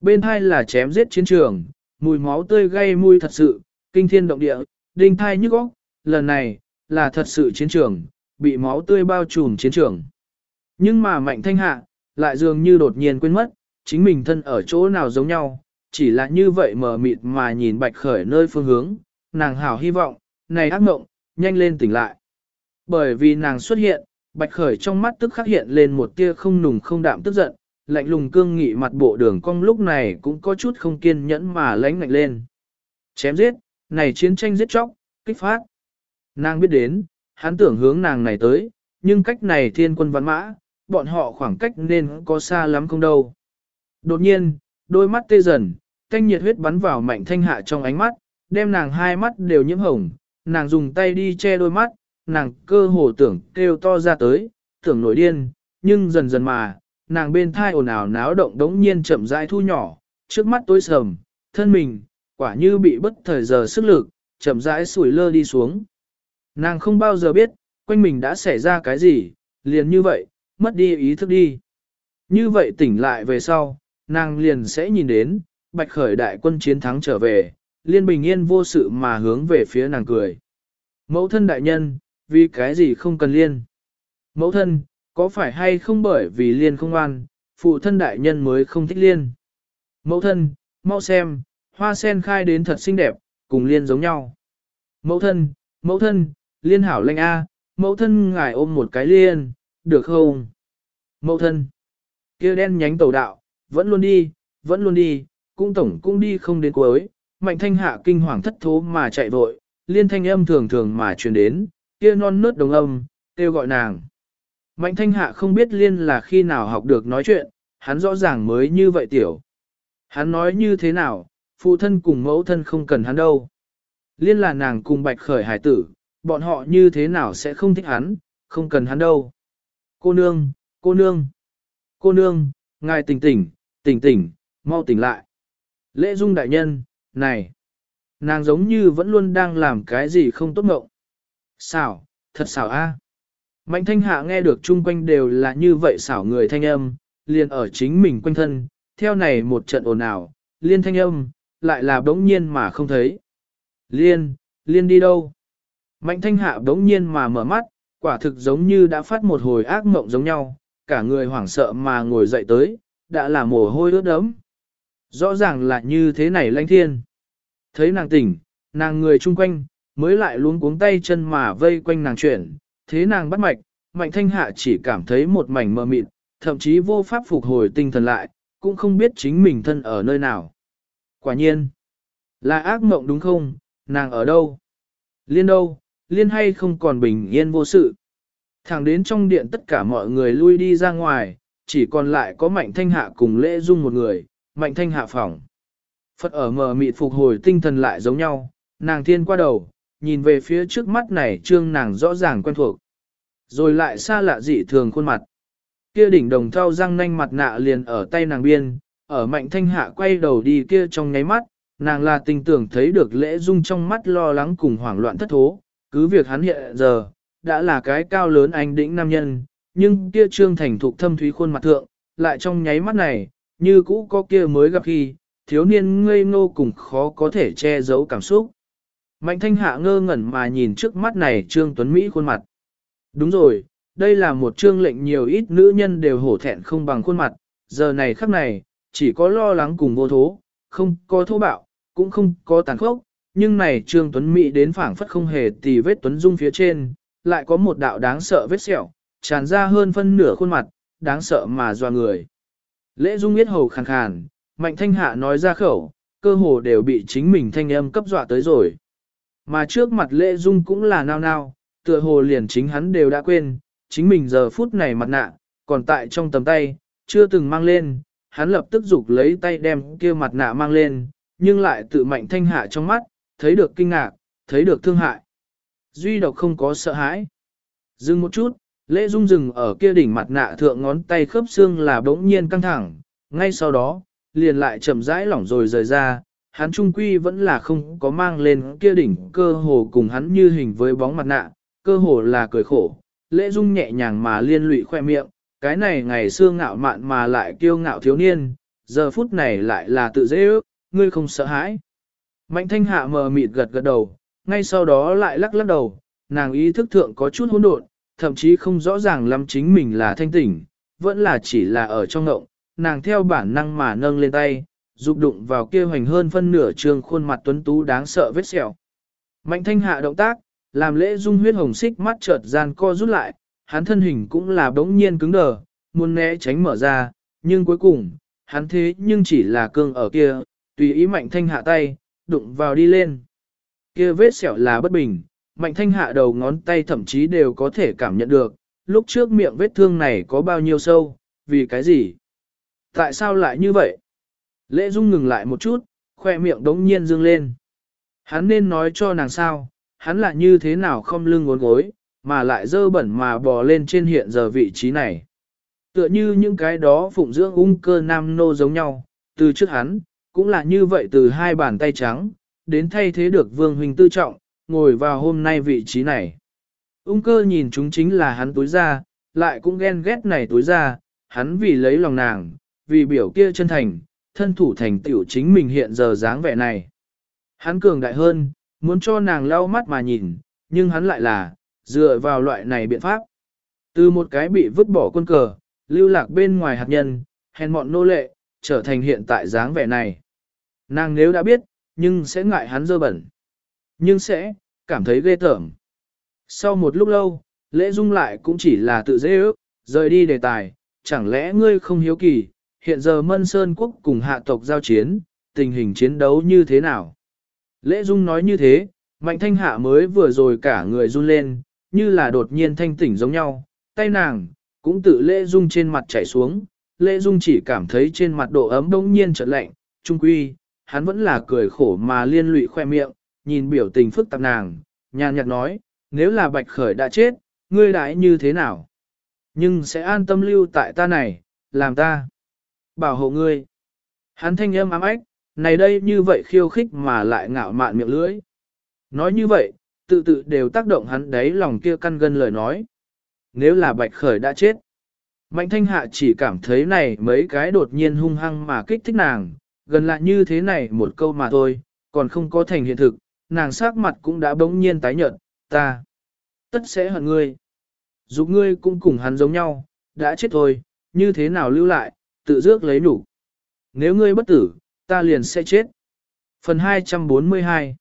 Bên hai là chém giết chiến trường, mùi máu tươi gây mùi thật sự, kinh thiên động địa, đinh thai nhức óc, lần này, là thật sự chiến trường, bị máu tươi bao trùm chiến trường. Nhưng mà mạnh thanh hạ, lại dường như đột nhiên quên mất, chính mình thân ở chỗ nào giống nhau, chỉ là như vậy mờ mịt mà nhìn bạch khởi nơi phương hướng, nàng hảo hy vọng, này ác mộng, nhanh lên tỉnh lại. Bởi vì nàng xuất hiện, bạch khởi trong mắt tức khắc hiện lên một tia không nùng không đạm tức giận, lạnh lùng cương nghị mặt bộ đường cong lúc này cũng có chút không kiên nhẫn mà lánh ngạnh lên. Chém giết, này chiến tranh giết chóc, kích phát. Nàng biết đến, hắn tưởng hướng nàng này tới, nhưng cách này thiên quân văn mã, bọn họ khoảng cách nên có xa lắm không đâu. Đột nhiên, đôi mắt tê dần, thanh nhiệt huyết bắn vào mạnh thanh hạ trong ánh mắt, đem nàng hai mắt đều nhiễm hồng, nàng dùng tay đi che đôi mắt, nàng cơ hồ tưởng kêu to ra tới, tưởng nổi điên, nhưng dần dần mà, nàng bên thai ồn ào náo động đống nhiên chậm rãi thu nhỏ, trước mắt tối sầm, thân mình, quả như bị bất thời giờ sức lực, chậm rãi sủi lơ đi xuống. Nàng không bao giờ biết, quanh mình đã xảy ra cái gì, liền như vậy, mất đi ý thức đi. Như vậy tỉnh lại về sau, nàng liền sẽ nhìn đến, bạch khởi đại quân chiến thắng trở về, liên bình yên vô sự mà hướng về phía nàng cười. Mẫu thân đại nhân, vì cái gì không cần liên? Mẫu thân, có phải hay không bởi vì liên không ngoan, phụ thân đại nhân mới không thích liên? Mẫu thân, mau xem, hoa sen khai đến thật xinh đẹp, cùng liên giống nhau. Mẫu thân, mẫu thân, liên hảo lanh A, mẫu thân ngài ôm một cái liên, được không? Mẫu thân, kia đen nhánh tàu đạo, vẫn luôn đi, vẫn luôn đi, cũng tổng cũng đi không đến cuối, mạnh thanh hạ kinh hoàng thất thố mà chạy vội, liên thanh âm thường thường mà truyền đến, kia non nớt đồng âm, kêu gọi nàng. Mạnh thanh hạ không biết liên là khi nào học được nói chuyện, hắn rõ ràng mới như vậy tiểu. Hắn nói như thế nào, phụ thân cùng mẫu thân không cần hắn đâu. Liên là nàng cùng bạch khởi hải tử, bọn họ như thế nào sẽ không thích hắn, không cần hắn đâu. Cô nương, cô nương, cô nương, ngài tỉnh tỉnh, tỉnh tỉnh, mau tỉnh lại. Lễ dung đại nhân, này, nàng giống như vẫn luôn đang làm cái gì không tốt ngộng. Xảo, thật xảo a. Mạnh thanh hạ nghe được chung quanh đều là như vậy xảo người thanh âm, liền ở chính mình quanh thân, theo này một trận ồn ào, liên thanh âm, lại là đống nhiên mà không thấy. Liên, liên đi đâu? Mạnh thanh hạ đống nhiên mà mở mắt, quả thực giống như đã phát một hồi ác mộng giống nhau, cả người hoảng sợ mà ngồi dậy tới, đã là mồ hôi ướt đẫm. Rõ ràng là như thế này lãnh thiên. Thấy nàng tỉnh, nàng người chung quanh, mới lại luống cuống tay chân mà vây quanh nàng chuyển, thế nàng bắt mạch, mạnh thanh hạ chỉ cảm thấy một mảnh mờ mịt, thậm chí vô pháp phục hồi tinh thần lại, cũng không biết chính mình thân ở nơi nào. Quả nhiên, là ác mộng đúng không, nàng ở đâu? Liên đâu, liên hay không còn bình yên vô sự. Thẳng đến trong điện tất cả mọi người lui đi ra ngoài, chỉ còn lại có mạnh thanh hạ cùng lễ dung một người, mạnh thanh hạ phòng. Phật ở mờ mịt phục hồi tinh thần lại giống nhau, nàng thiên qua đầu, nhìn về phía trước mắt này trương nàng rõ ràng quen thuộc. Rồi lại xa lạ dị thường khuôn mặt. Kia đỉnh đồng thau răng nanh mặt nạ liền ở tay nàng biên, ở mạnh thanh hạ quay đầu đi kia trong nháy mắt, nàng là tình tưởng thấy được lễ dung trong mắt lo lắng cùng hoảng loạn thất thố, cứ việc hắn hiện giờ, đã là cái cao lớn anh đĩnh nam nhân, nhưng kia trương thành thục thâm thúy khuôn mặt thượng, lại trong nháy mắt này, như cũ có kia mới gặp khi, thiếu niên ngây ngô cùng khó có thể che giấu cảm xúc. Mạnh thanh hạ ngơ ngẩn mà nhìn trước mắt này trương tuấn Mỹ khuôn mặt. Đúng rồi, đây là một trương lệnh nhiều ít nữ nhân đều hổ thẹn không bằng khuôn mặt, giờ này khắc này, chỉ có lo lắng cùng vô thố, không có thô bạo, cũng không có tàn khốc, nhưng này trương tuấn Mỹ đến phảng phất không hề tì vết tuấn dung phía trên, lại có một đạo đáng sợ vết sẹo, tràn ra hơn phân nửa khuôn mặt, đáng sợ mà doa người. Lễ dung biết hầu khàn khàn, mạnh thanh hạ nói ra khẩu, cơ hồ đều bị chính mình thanh âm cấp dọa tới rồi. Mà trước mặt lễ dung cũng là nao nao, tựa hồ liền chính hắn đều đã quên, chính mình giờ phút này mặt nạ, còn tại trong tầm tay, chưa từng mang lên, hắn lập tức giục lấy tay đem kia mặt nạ mang lên, nhưng lại tự mạnh thanh hạ trong mắt, thấy được kinh ngạc, thấy được thương hại. Duy độc không có sợ hãi. Dừng một chút, lễ dung dừng ở kia đỉnh mặt nạ thượng ngón tay khớp xương là bỗng nhiên căng thẳng, ngay sau đó, liền lại chậm rãi lỏng rồi rời ra, hắn trung quy vẫn là không có mang lên kia đỉnh cơ hồ cùng hắn như hình với bóng mặt nạ, cơ hồ là cười khổ, lễ dung nhẹ nhàng mà liên lụy khoe miệng, cái này ngày xưa ngạo mạn mà lại kiêu ngạo thiếu niên, giờ phút này lại là tự dễ ước, ngươi không sợ hãi. Mạnh thanh hạ mờ mịt gật gật đầu, ngay sau đó lại lắc lắc đầu, nàng ý thức thượng có chút hỗn độn, thậm chí không rõ ràng lắm chính mình là thanh tỉnh, vẫn là chỉ là ở trong ngộng, nàng theo bản năng mà nâng lên tay, dục đụng vào kia hoành hơn phân nửa trường khuôn mặt tuấn tú đáng sợ vết sẹo. Mạnh thanh hạ động tác, làm lễ dung huyết hồng xích mắt chợt gian co rút lại, hắn thân hình cũng là bỗng nhiên cứng đờ, muốn né tránh mở ra, nhưng cuối cùng, hắn thế nhưng chỉ là cương ở kia, tùy ý mạnh thanh hạ tay, đụng vào đi lên. Kia vết sẹo là bất bình, mạnh thanh hạ đầu ngón tay thậm chí đều có thể cảm nhận được, lúc trước miệng vết thương này có bao nhiêu sâu, vì cái gì? Tại sao lại như vậy? Lễ Dung ngừng lại một chút, khoe miệng đống nhiên dương lên. Hắn nên nói cho nàng sao, hắn là như thế nào không lưng ngốn gối, mà lại dơ bẩn mà bò lên trên hiện giờ vị trí này. Tựa như những cái đó phụng dưỡng ung cơ nam nô giống nhau, từ trước hắn, cũng là như vậy từ hai bàn tay trắng, đến thay thế được vương huynh tư trọng, ngồi vào hôm nay vị trí này. Ung cơ nhìn chúng chính là hắn tối ra, lại cũng ghen ghét này tối ra, hắn vì lấy lòng nàng, vì biểu kia chân thành, thân thủ thành tiểu chính mình hiện giờ dáng vẻ này. Hắn cường đại hơn, muốn cho nàng lau mắt mà nhìn, nhưng hắn lại là, dựa vào loại này biện pháp. Từ một cái bị vứt bỏ quân cờ, lưu lạc bên ngoài hạt nhân, hèn mọn nô lệ, trở thành hiện tại dáng vẻ này. Nàng nếu đã biết, nhưng sẽ ngại hắn dơ bẩn. Nhưng sẽ, cảm thấy ghê tởm. Sau một lúc lâu, lễ dung lại cũng chỉ là tự dễ ước, rời đi đề tài, chẳng lẽ ngươi không hiếu kỳ, hiện giờ Mân Sơn Quốc cùng hạ tộc giao chiến, tình hình chiến đấu như thế nào? Lễ dung nói như thế, mạnh thanh hạ mới vừa rồi cả người run lên, như là đột nhiên thanh tỉnh giống nhau, tay nàng, cũng tự lễ dung trên mặt chảy xuống, lễ dung chỉ cảm thấy trên mặt độ ấm đông nhiên chợt lạnh, trung quy, hắn vẫn là cười khổ mà liên lụy khoe miệng, nhìn biểu tình phức tạp nàng, nhàn nhạt nói, nếu là bạch khởi đã chết, ngươi đãi như thế nào? Nhưng sẽ an tâm lưu tại ta này, làm ta bảo hộ ngươi. Hắn thanh âm ám ách, này đây như vậy khiêu khích mà lại ngạo mạn miệng lưỡi. Nói như vậy, tự tự đều tác động hắn đấy lòng kia căn gân lời nói. Nếu là bạch khởi đã chết, mạnh thanh hạ chỉ cảm thấy này mấy cái đột nhiên hung hăng mà kích thích nàng, gần lại như thế này một câu mà thôi, còn không có thành hiện thực, nàng sắc mặt cũng đã bỗng nhiên tái nhợt, ta tất sẽ hận ngươi. Dục ngươi cũng cùng hắn giống nhau, đã chết thôi, như thế nào lưu lại, tự dước lấy đủ. Nếu ngươi bất tử, ta liền sẽ chết. Phần 242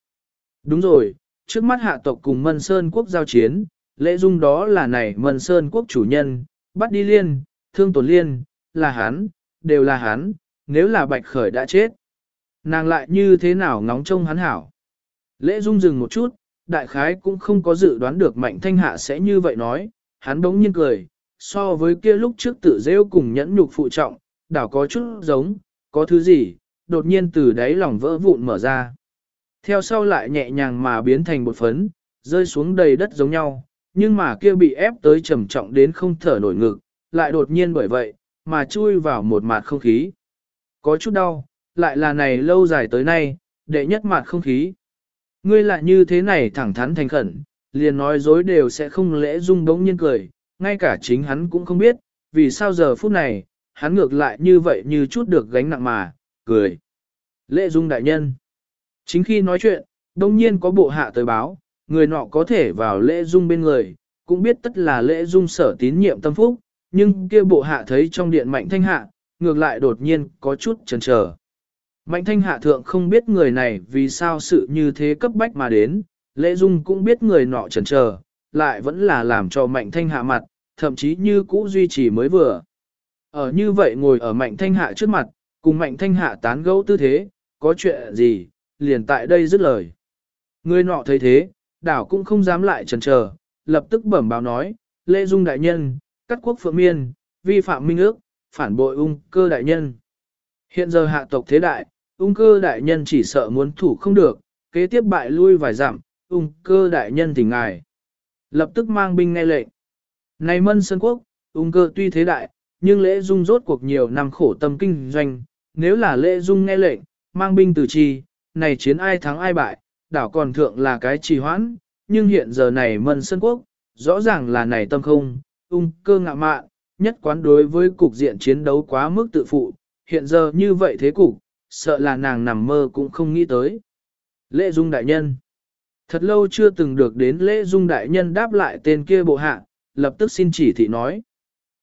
Đúng rồi, trước mắt hạ tộc cùng Mân Sơn quốc giao chiến, lễ dung đó là này Mân Sơn quốc chủ nhân, bắt đi liên, thương tổn liên, là hắn, đều là hắn, nếu là bạch khởi đã chết. Nàng lại như thế nào ngóng trông hắn hảo. Lễ dung dừng một chút, đại khái cũng không có dự đoán được mạnh thanh hạ sẽ như vậy nói, hắn bỗng nhiên cười, so với kia lúc trước tự rêu cùng nhẫn nhục phụ trọng, đảo có chút giống, có thứ gì, đột nhiên từ đáy lòng vỡ vụn mở ra. Theo sau lại nhẹ nhàng mà biến thành bột phấn, rơi xuống đầy đất giống nhau, nhưng mà kia bị ép tới trầm trọng đến không thở nổi ngực, lại đột nhiên bởi vậy, mà chui vào một mạt không khí. Có chút đau, lại là này lâu dài tới nay, đệ nhất mạt không khí. Ngươi lại như thế này thẳng thắn thành khẩn, liền nói dối đều sẽ không lễ dung đống nhiên cười, ngay cả chính hắn cũng không biết, vì sao giờ phút này, hắn ngược lại như vậy như chút được gánh nặng mà, cười. Lễ dung đại nhân. Chính khi nói chuyện, đông nhiên có bộ hạ tới báo, người nọ có thể vào lễ dung bên người, cũng biết tất là lễ dung sở tín nhiệm tâm phúc, nhưng kia bộ hạ thấy trong điện mạnh thanh hạ, ngược lại đột nhiên có chút chần chờ. Mạnh thanh hạ thượng không biết người này vì sao sự như thế cấp bách mà đến, lễ dung cũng biết người nọ chần chờ, lại vẫn là làm cho mạnh thanh hạ mặt, thậm chí như cũ duy trì mới vừa. Ở như vậy ngồi ở mạnh thanh hạ trước mặt, cùng mạnh thanh hạ tán gẫu tư thế, có chuyện gì, liền tại đây dứt lời. Người nọ thấy thế, đảo cũng không dám lại chần chờ, lập tức bẩm báo nói, lễ dung đại nhân, cắt quốc phượng miên, vi phạm minh ước, phản bội ung cơ đại nhân. Hiện giờ hạ tộc thế đại, ung cơ đại nhân chỉ sợ muốn thủ không được, kế tiếp bại lui vài dặm, ung cơ đại nhân thì ngài. Lập tức mang binh nghe lệnh. Này mân sơn quốc, ung cơ tuy thế đại, nhưng lễ dung rốt cuộc nhiều năm khổ tâm kinh doanh, nếu là lễ dung nghe lệnh, mang binh từ chi, này chiến ai thắng ai bại, đảo còn thượng là cái trì hoãn, nhưng hiện giờ này mân sơn quốc, rõ ràng là này tâm không, ung cơ ngạ mạn, nhất quán đối với cục diện chiến đấu quá mức tự phụ, hiện giờ như vậy thế cục, sợ là nàng nằm mơ cũng không nghĩ tới. Lễ dung đại nhân Thật lâu chưa từng được đến lễ dung đại nhân đáp lại tên kia bộ hạ, lập tức xin chỉ thị nói.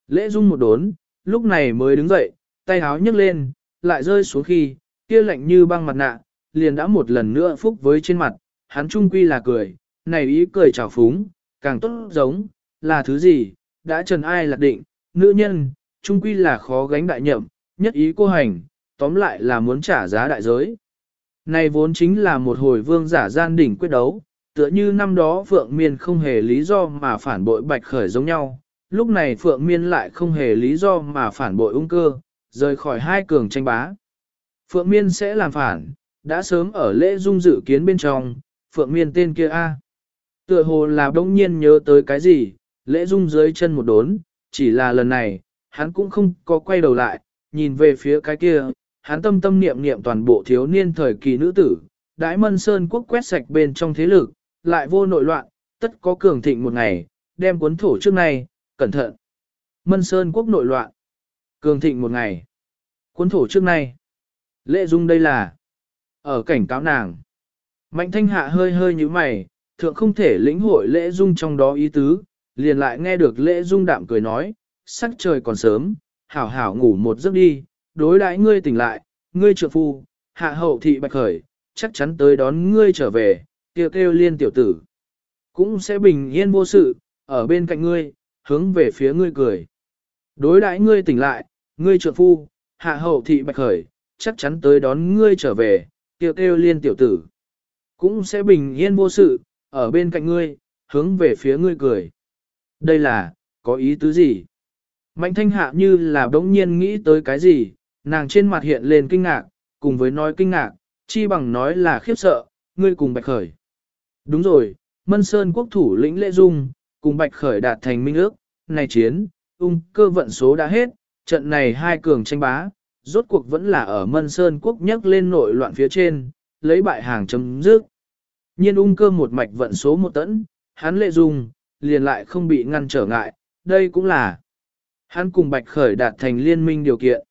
Lễ dung một đốn, lúc này mới đứng dậy, tay háo nhấc lên, lại rơi xuống khi, kia lạnh như băng mặt nạ, liền đã một lần nữa phúc với trên mặt, hắn trung quy là cười, này ý cười trào phúng, càng tốt giống, là thứ gì, đã trần ai lạc định, nữ nhân, trung quy là khó gánh đại nhậm, nhất ý cô hành, tóm lại là muốn trả giá đại giới. Này vốn chính là một hồi vương giả gian đỉnh quyết đấu, tựa như năm đó Phượng Miên không hề lý do mà phản bội Bạch Khởi giống nhau, lúc này Phượng Miên lại không hề lý do mà phản bội ung cơ, rời khỏi hai cường tranh bá. Phượng Miên sẽ làm phản, đã sớm ở lễ dung dự kiến bên trong, Phượng Miên tên kia A. Tựa hồ là đông nhiên nhớ tới cái gì, lễ dung dưới chân một đốn, chỉ là lần này, hắn cũng không có quay đầu lại, nhìn về phía cái kia, hắn tâm tâm niệm niệm toàn bộ thiếu niên thời kỳ nữ tử, đãi mân sơn quốc quét sạch bên trong thế lực, lại vô nội loạn, tất có cường thịnh một ngày, đem cuốn thổ trước này, cẩn thận. Mân sơn quốc nội loạn, cường thịnh một ngày, cuốn thổ trước này. Lệ dung đây là, ở cảnh cáo nàng. Mạnh thanh hạ hơi hơi như mày, thượng không thể lĩnh hội lễ dung trong đó ý tứ, liền lại nghe được lễ dung đạm cười nói, sắc trời còn sớm, hảo hảo ngủ một giấc đi, đối đãi ngươi tỉnh lại, ngươi trượng phu, hạ hậu thị bạch khởi, chắc chắn tới đón ngươi trở về, kêu kêu liên tiểu tử. Cũng sẽ bình yên vô sự, ở bên cạnh ngươi, hướng về phía ngươi cười. Đối đãi ngươi tỉnh lại, ngươi trượng phu, hạ hậu thị bạch khởi, chắc chắn tới đón ngươi trở về, kêu kêu liên tiểu tử. Cũng sẽ bình yên vô sự, ở bên cạnh ngươi, hướng về phía ngươi cười. Đây là, có ý tứ gì? Mạnh thanh hạ như là đống nhiên nghĩ tới cái gì, nàng trên mặt hiện lên kinh ngạc, cùng với nói kinh ngạc, chi bằng nói là khiếp sợ, ngươi cùng bạch khởi. Đúng rồi, Mân Sơn quốc thủ lĩnh lễ dung, cùng bạch khởi đạt thành minh ước, này chiến, ung cơ vận số đã hết, trận này hai cường tranh bá, rốt cuộc vẫn là ở Mân Sơn quốc nhấc lên nội loạn phía trên, lấy bại hàng chấm dứt. Nhiên ung cơ một mạch vận số một tấn, hắn lệ dung, liền lại không bị ngăn trở ngại, đây cũng là hắn cùng Bạch Khởi đạt thành liên minh điều kiện.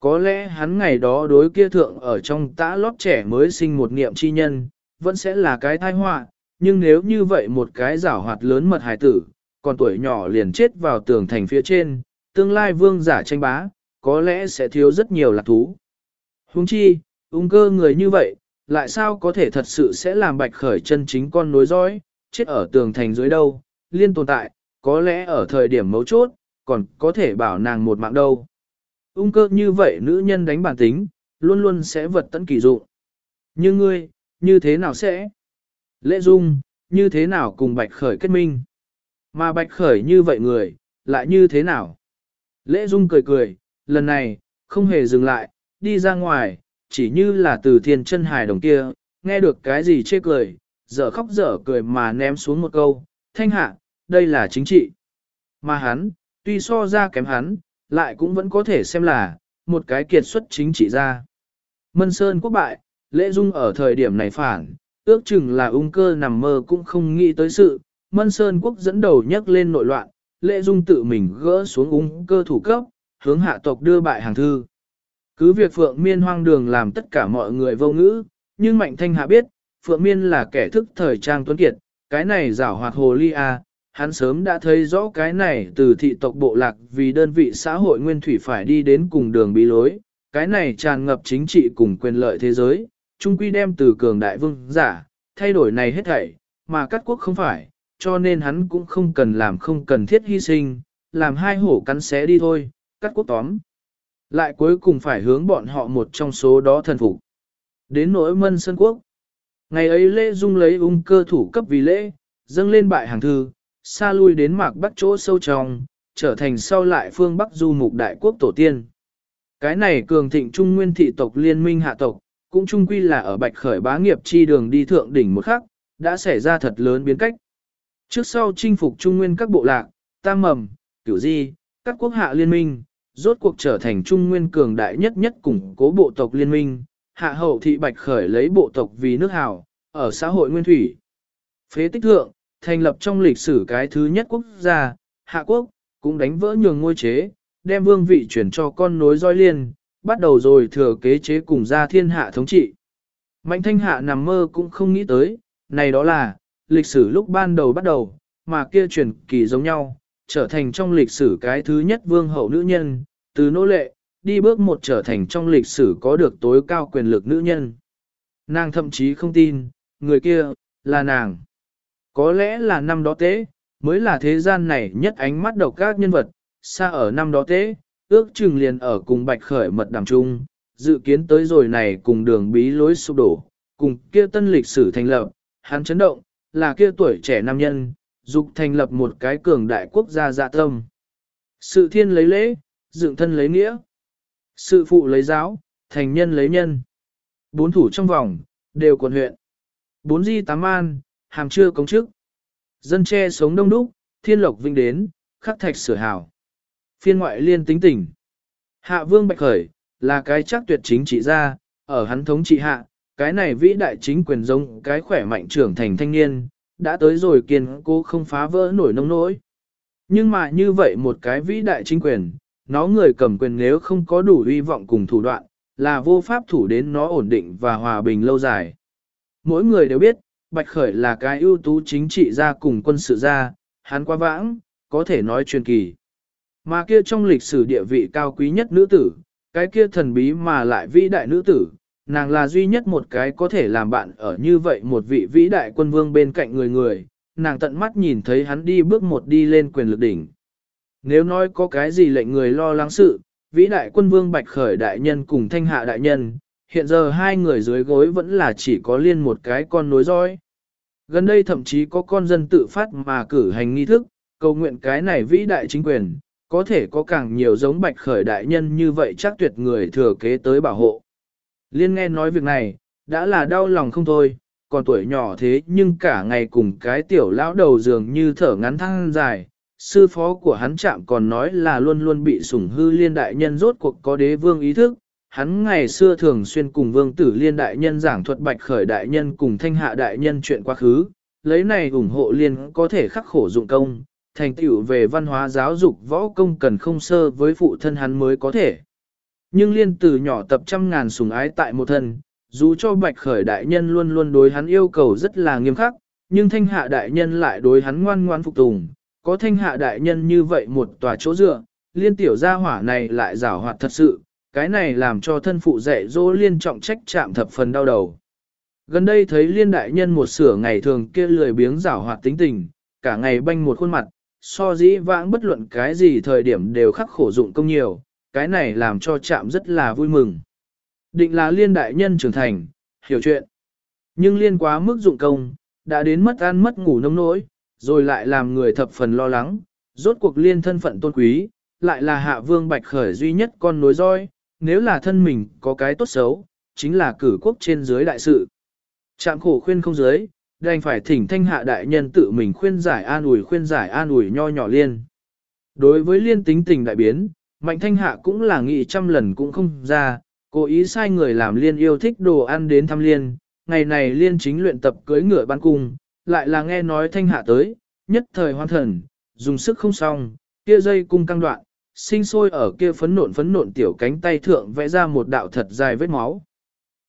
Có lẽ hắn ngày đó đối kia thượng ở trong tã lót trẻ mới sinh một niệm chi nhân, vẫn sẽ là cái tai họa, nhưng nếu như vậy một cái giảo hoạt lớn mật hải tử, còn tuổi nhỏ liền chết vào tường thành phía trên, tương lai vương giả tranh bá, có lẽ sẽ thiếu rất nhiều lạc thú. Huống chi, ung cơ người như vậy, lại sao có thể thật sự sẽ làm bạch khởi chân chính con nối dõi, chết ở tường thành dưới đâu, liên tồn tại, có lẽ ở thời điểm mấu chốt, còn có thể bảo nàng một mạng đâu. Ung cơ như vậy nữ nhân đánh bản tính, luôn luôn sẽ vật tận kỳ dụng. như ngươi, như thế nào sẽ? Lễ dung, như thế nào cùng bạch khởi kết minh? Mà bạch khởi như vậy người, lại như thế nào? Lễ dung cười cười, lần này, không hề dừng lại, đi ra ngoài, chỉ như là từ thiên chân hài đồng kia, nghe được cái gì chê cười, dở khóc dở cười mà ném xuống một câu, thanh hạ, đây là chính trị. Mà hắn, tuy so ra kém hắn, lại cũng vẫn có thể xem là, một cái kiệt xuất chính trị gia. Mân Sơn quốc bại, lễ dung ở thời điểm này phản, ước chừng là ung cơ nằm mơ cũng không nghĩ tới sự, Mân Sơn quốc dẫn đầu nhắc lên nội loạn, lễ dung tự mình gỡ xuống ung cơ thủ cấp, hướng hạ tộc đưa bại hàng thư. Cứ việc Phượng Miên hoang đường làm tất cả mọi người vô ngữ, nhưng Mạnh Thanh Hạ biết, Phượng Miên là kẻ thức thời trang tuấn kiệt, cái này giảo hoạt hồ ly a, hắn sớm đã thấy rõ cái này từ thị tộc bộ lạc vì đơn vị xã hội nguyên thủy phải đi đến cùng đường bí lối, cái này tràn ngập chính trị cùng quyền lợi thế giới, trung quy đem từ cường đại vương giả, thay đổi này hết thảy, mà các quốc không phải, cho nên hắn cũng không cần làm không cần thiết hy sinh, làm hai hổ cắn xé đi thôi, Các quốc tóm. Lại cuối cùng phải hướng bọn họ một trong số đó thần phục. Đến nỗi mân sơn quốc. Ngày ấy lễ dung lấy ung cơ thủ cấp vì lễ, dâng lên bại hàng thư, xa lui đến mạc bắc chỗ sâu trong, trở thành sau lại phương bắc du mục đại quốc tổ tiên. Cái này cường thịnh trung nguyên thị tộc liên minh hạ tộc, cũng trung quy là ở bạch khởi bá nghiệp chi đường đi thượng đỉnh một khắc, đã xảy ra thật lớn biến cách. Trước sau chinh phục trung nguyên các bộ lạc, tam mầm, kiểu di, các quốc hạ liên minh, rốt cuộc trở thành trung nguyên cường đại nhất nhất củng cố bộ tộc liên minh, hạ hậu thị bạch khởi lấy bộ tộc vì nước hào, ở xã hội nguyên thủy. Phế tích thượng, thành lập trong lịch sử cái thứ nhất quốc gia, hạ quốc, cũng đánh vỡ nhường ngôi chế, đem vương vị chuyển cho con nối roi liên, bắt đầu rồi thừa kế chế cùng ra thiên hạ thống trị. Mạnh thanh hạ nằm mơ cũng không nghĩ tới, này đó là, lịch sử lúc ban đầu bắt đầu, mà kia truyền kỳ giống nhau, trở thành trong lịch sử cái thứ nhất vương hậu nữ nhân, từ nô lệ, đi bước một trở thành trong lịch sử có được tối cao quyền lực nữ nhân. Nàng thậm chí không tin, người kia, là nàng. Có lẽ là năm đó tế, mới là thế gian này nhất ánh mắt độc các nhân vật, xa ở năm đó tế, ước chừng liền ở cùng bạch khởi mật đàm chung dự kiến tới rồi này cùng đường bí lối sụp đổ, cùng kia tân lịch sử thành lập, hắn chấn động, là kia tuổi trẻ nam nhân, dục thành lập một cái cường đại quốc gia dạ tâm. Sự thiên lấy lễ, dựng thân lấy nghĩa. Sự phụ lấy giáo, thành nhân lấy nhân. Bốn thủ trong vòng, đều quận huyện. Bốn di tám an, hàm chưa công chức. Dân che sống đông đúc, thiên lộc vinh đến, khắc thạch sửa hảo. Phiên ngoại liên tính tỉnh. Hạ vương bạch khởi, là cái chắc tuyệt chính trị gia ở hắn thống trị hạ, cái này vĩ đại chính quyền giống cái khỏe mạnh trưởng thành thanh niên, đã tới rồi kiên cố không phá vỡ nổi nông nỗi. Nhưng mà như vậy một cái vĩ đại chính quyền, nó người cầm quyền nếu không có đủ hy vọng cùng thủ đoạn, là vô pháp thủ đến nó ổn định và hòa bình lâu dài. Mỗi người đều biết, Bạch Khởi là cái ưu tú chính trị gia cùng quân sự gia, hắn quá vãng, có thể nói truyền kỳ. Mà kia trong lịch sử địa vị cao quý nhất nữ tử, cái kia thần bí mà lại vĩ đại nữ tử, nàng là duy nhất một cái có thể làm bạn ở như vậy một vị vĩ đại quân vương bên cạnh người người, nàng tận mắt nhìn thấy hắn đi bước một đi lên quyền lực đỉnh. Nếu nói có cái gì lệnh người lo lắng sự, vĩ đại quân vương Bạch Khởi đại nhân cùng thanh hạ đại nhân, hiện giờ hai người dưới gối vẫn là chỉ có liên một cái con nối dõi. Gần đây thậm chí có con dân tự phát mà cử hành nghi thức, cầu nguyện cái này vĩ đại chính quyền, có thể có càng nhiều giống Bạch Khởi đại nhân như vậy chắc tuyệt người thừa kế tới bảo hộ. Liên nghe nói việc này, đã là đau lòng không thôi, còn tuổi nhỏ thế nhưng cả ngày cùng cái tiểu lão đầu dường như thở ngắn thăng dài. Sư phó của hắn chạm còn nói là luôn luôn bị sủng hư liên đại nhân rốt cuộc có đế vương ý thức. Hắn ngày xưa thường xuyên cùng vương tử liên đại nhân giảng thuật bạch khởi đại nhân cùng thanh hạ đại nhân chuyện quá khứ, lấy này ủng hộ liên có thể khắc khổ dụng công, thành tựu về văn hóa giáo dục võ công cần không sơ với phụ thân hắn mới có thể. Nhưng liên từ nhỏ tập trăm ngàn sùng ái tại một thân, dù cho bạch khởi đại nhân luôn luôn đối hắn yêu cầu rất là nghiêm khắc, nhưng thanh hạ đại nhân lại đối hắn ngoan ngoan phục tùng. Có thanh hạ đại nhân như vậy một tòa chỗ dựa, liên tiểu gia hỏa này lại giảo hoạt thật sự, cái này làm cho thân phụ dạy dỗ liên trọng trách chạm thập phần đau đầu. Gần đây thấy liên đại nhân một sửa ngày thường kia lười biếng rảo hoạt tính tình, cả ngày banh một khuôn mặt, so dĩ vãng bất luận cái gì thời điểm đều khắc khổ dụng công nhiều, cái này làm cho chạm rất là vui mừng. Định là liên đại nhân trưởng thành, hiểu chuyện. Nhưng liên quá mức dụng công, đã đến mất ăn mất ngủ nông nỗi, rồi lại làm người thập phần lo lắng, rốt cuộc liên thân phận tôn quý, lại là hạ vương bạch khởi duy nhất con nối roi, nếu là thân mình có cái tốt xấu, chính là cử quốc trên dưới đại sự. Trạm khổ khuyên không dưới, đành phải thỉnh thanh hạ đại nhân tự mình khuyên giải an ủi khuyên giải an ủi nho nhỏ liên. Đối với liên tính tình đại biến, mạnh thanh hạ cũng là nghĩ trăm lần cũng không ra, cố ý sai người làm liên yêu thích đồ ăn đến thăm liên, ngày này liên chính luyện tập cưới ngựa ban cung, lại là nghe nói thanh hạ tới, nhất thời hoan thần, dùng sức không xong, kia dây cung căng đoạn, sinh sôi ở kia phấn nộn phấn nộn tiểu cánh tay thượng vẽ ra một đạo thật dài vết máu.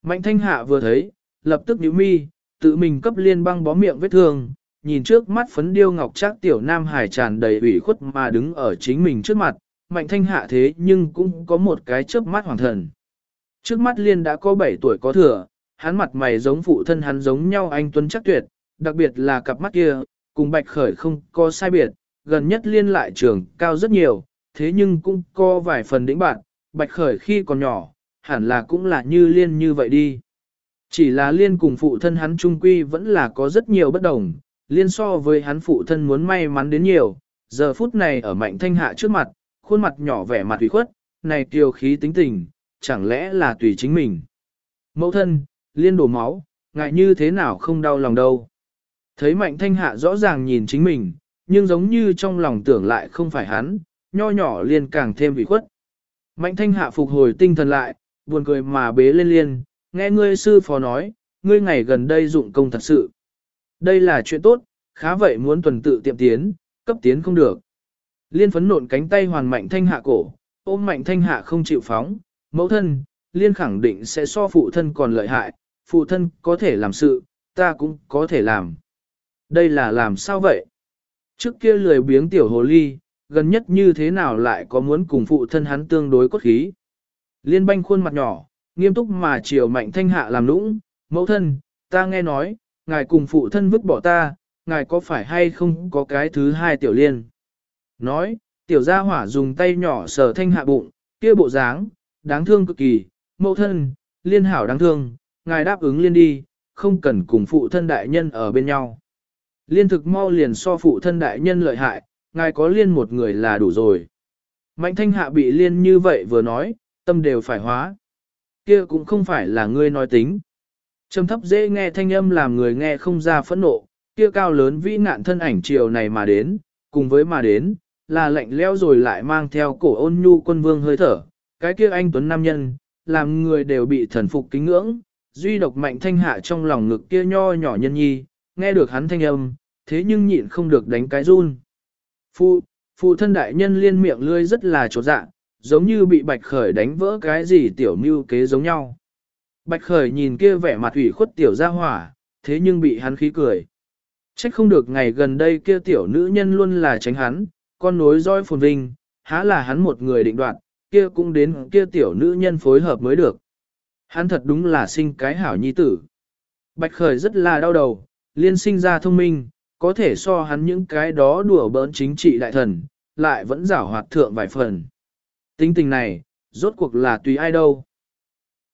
Mạnh thanh hạ vừa thấy, lập tức nhíu mi, tự mình cấp liên băng bó miệng vết thương, nhìn trước mắt phấn điêu ngọc trác tiểu nam hải tràn đầy ủy khuất mà đứng ở chính mình trước mặt, mạnh thanh hạ thế nhưng cũng có một cái chớp mắt hoàng thần. Trước mắt liên đã có 7 tuổi có thừa, hắn mặt mày giống phụ thân hắn giống nhau anh Tuấn chắc tuyệt, đặc biệt là cặp mắt kia, cùng bạch khởi không có sai biệt, gần nhất liên lại trường cao rất nhiều, thế nhưng cũng có vài phần đỉnh bạn, bạch khởi khi còn nhỏ, hẳn là cũng là như liên như vậy đi. Chỉ là liên cùng phụ thân hắn trung quy vẫn là có rất nhiều bất đồng, liên so với hắn phụ thân muốn may mắn đến nhiều, giờ phút này ở mạnh thanh hạ trước mặt, khuôn mặt nhỏ vẻ mặt ủy khuất, này tiêu khí tính tình, chẳng lẽ là tùy chính mình. Mẫu thân, liên đổ máu, ngại như thế nào không đau lòng đâu. Thấy mạnh thanh hạ rõ ràng nhìn chính mình, nhưng giống như trong lòng tưởng lại không phải hắn, nho nhỏ liên càng thêm vị khuất. Mạnh thanh hạ phục hồi tinh thần lại, buồn cười mà bế lên liên, nghe ngươi sư phó nói, ngươi ngày gần đây dụng công thật sự. Đây là chuyện tốt, khá vậy muốn tuần tự tiệm tiến, cấp tiến không được. Liên phấn nộn cánh tay hoàn mạnh thanh hạ cổ, ôm mạnh thanh hạ không chịu phóng, mẫu thân, liên khẳng định sẽ so phụ thân còn lợi hại, phụ thân có thể làm sự, ta cũng có thể làm. Đây là làm sao vậy? Trước kia lười biếng tiểu hồ ly, gần nhất như thế nào lại có muốn cùng phụ thân hắn tương đối cốt khí. Liên banh khuôn mặt nhỏ, nghiêm túc mà chiều mạnh thanh hạ làm nũng, mẫu thân, ta nghe nói, ngài cùng phụ thân vứt bỏ ta, ngài có phải hay không có cái thứ hai tiểu liên. Nói, tiểu gia hỏa dùng tay nhỏ sờ thanh hạ bụng, kia bộ dáng, đáng thương cực kỳ, mẫu thân, liên hảo đáng thương, ngài đáp ứng liên đi, không cần cùng phụ thân đại nhân ở bên nhau. Liên thực mau liền so phụ thân đại nhân lợi hại, ngài có liên một người là đủ rồi. Mạnh thanh hạ bị liên như vậy vừa nói, tâm đều phải hóa. Kia cũng không phải là ngươi nói tính. Trầm thấp dễ nghe thanh âm làm người nghe không ra phẫn nộ, kia cao lớn vĩ nạn thân ảnh chiều này mà đến, cùng với mà đến, là lạnh leo rồi lại mang theo cổ ôn nhu quân vương hơi thở, cái kia anh tuấn nam nhân, làm người đều bị thần phục kính ngưỡng, duy độc mạnh thanh hạ trong lòng ngực kia nho nhỏ nhân nhi, nghe được hắn thanh âm, thế nhưng nhịn không được đánh cái run. Phụ, phụ thân đại nhân liên miệng lươi rất là trột dạ, giống như bị bạch khởi đánh vỡ cái gì tiểu mưu kế giống nhau. Bạch khởi nhìn kia vẻ mặt ủy khuất tiểu ra hỏa, thế nhưng bị hắn khí cười. Trách không được ngày gần đây kia tiểu nữ nhân luôn là tránh hắn, con nối roi phồn vinh, há là hắn một người định đoạt, kia cũng đến kia tiểu nữ nhân phối hợp mới được. Hắn thật đúng là sinh cái hảo nhi tử. Bạch Khởi rất là đau đầu, liên sinh ra thông minh, có thể so hắn những cái đó đùa bỡn chính trị đại thần, lại vẫn giảo hoạt thượng vài phần. Tính tình này, rốt cuộc là tùy ai đâu.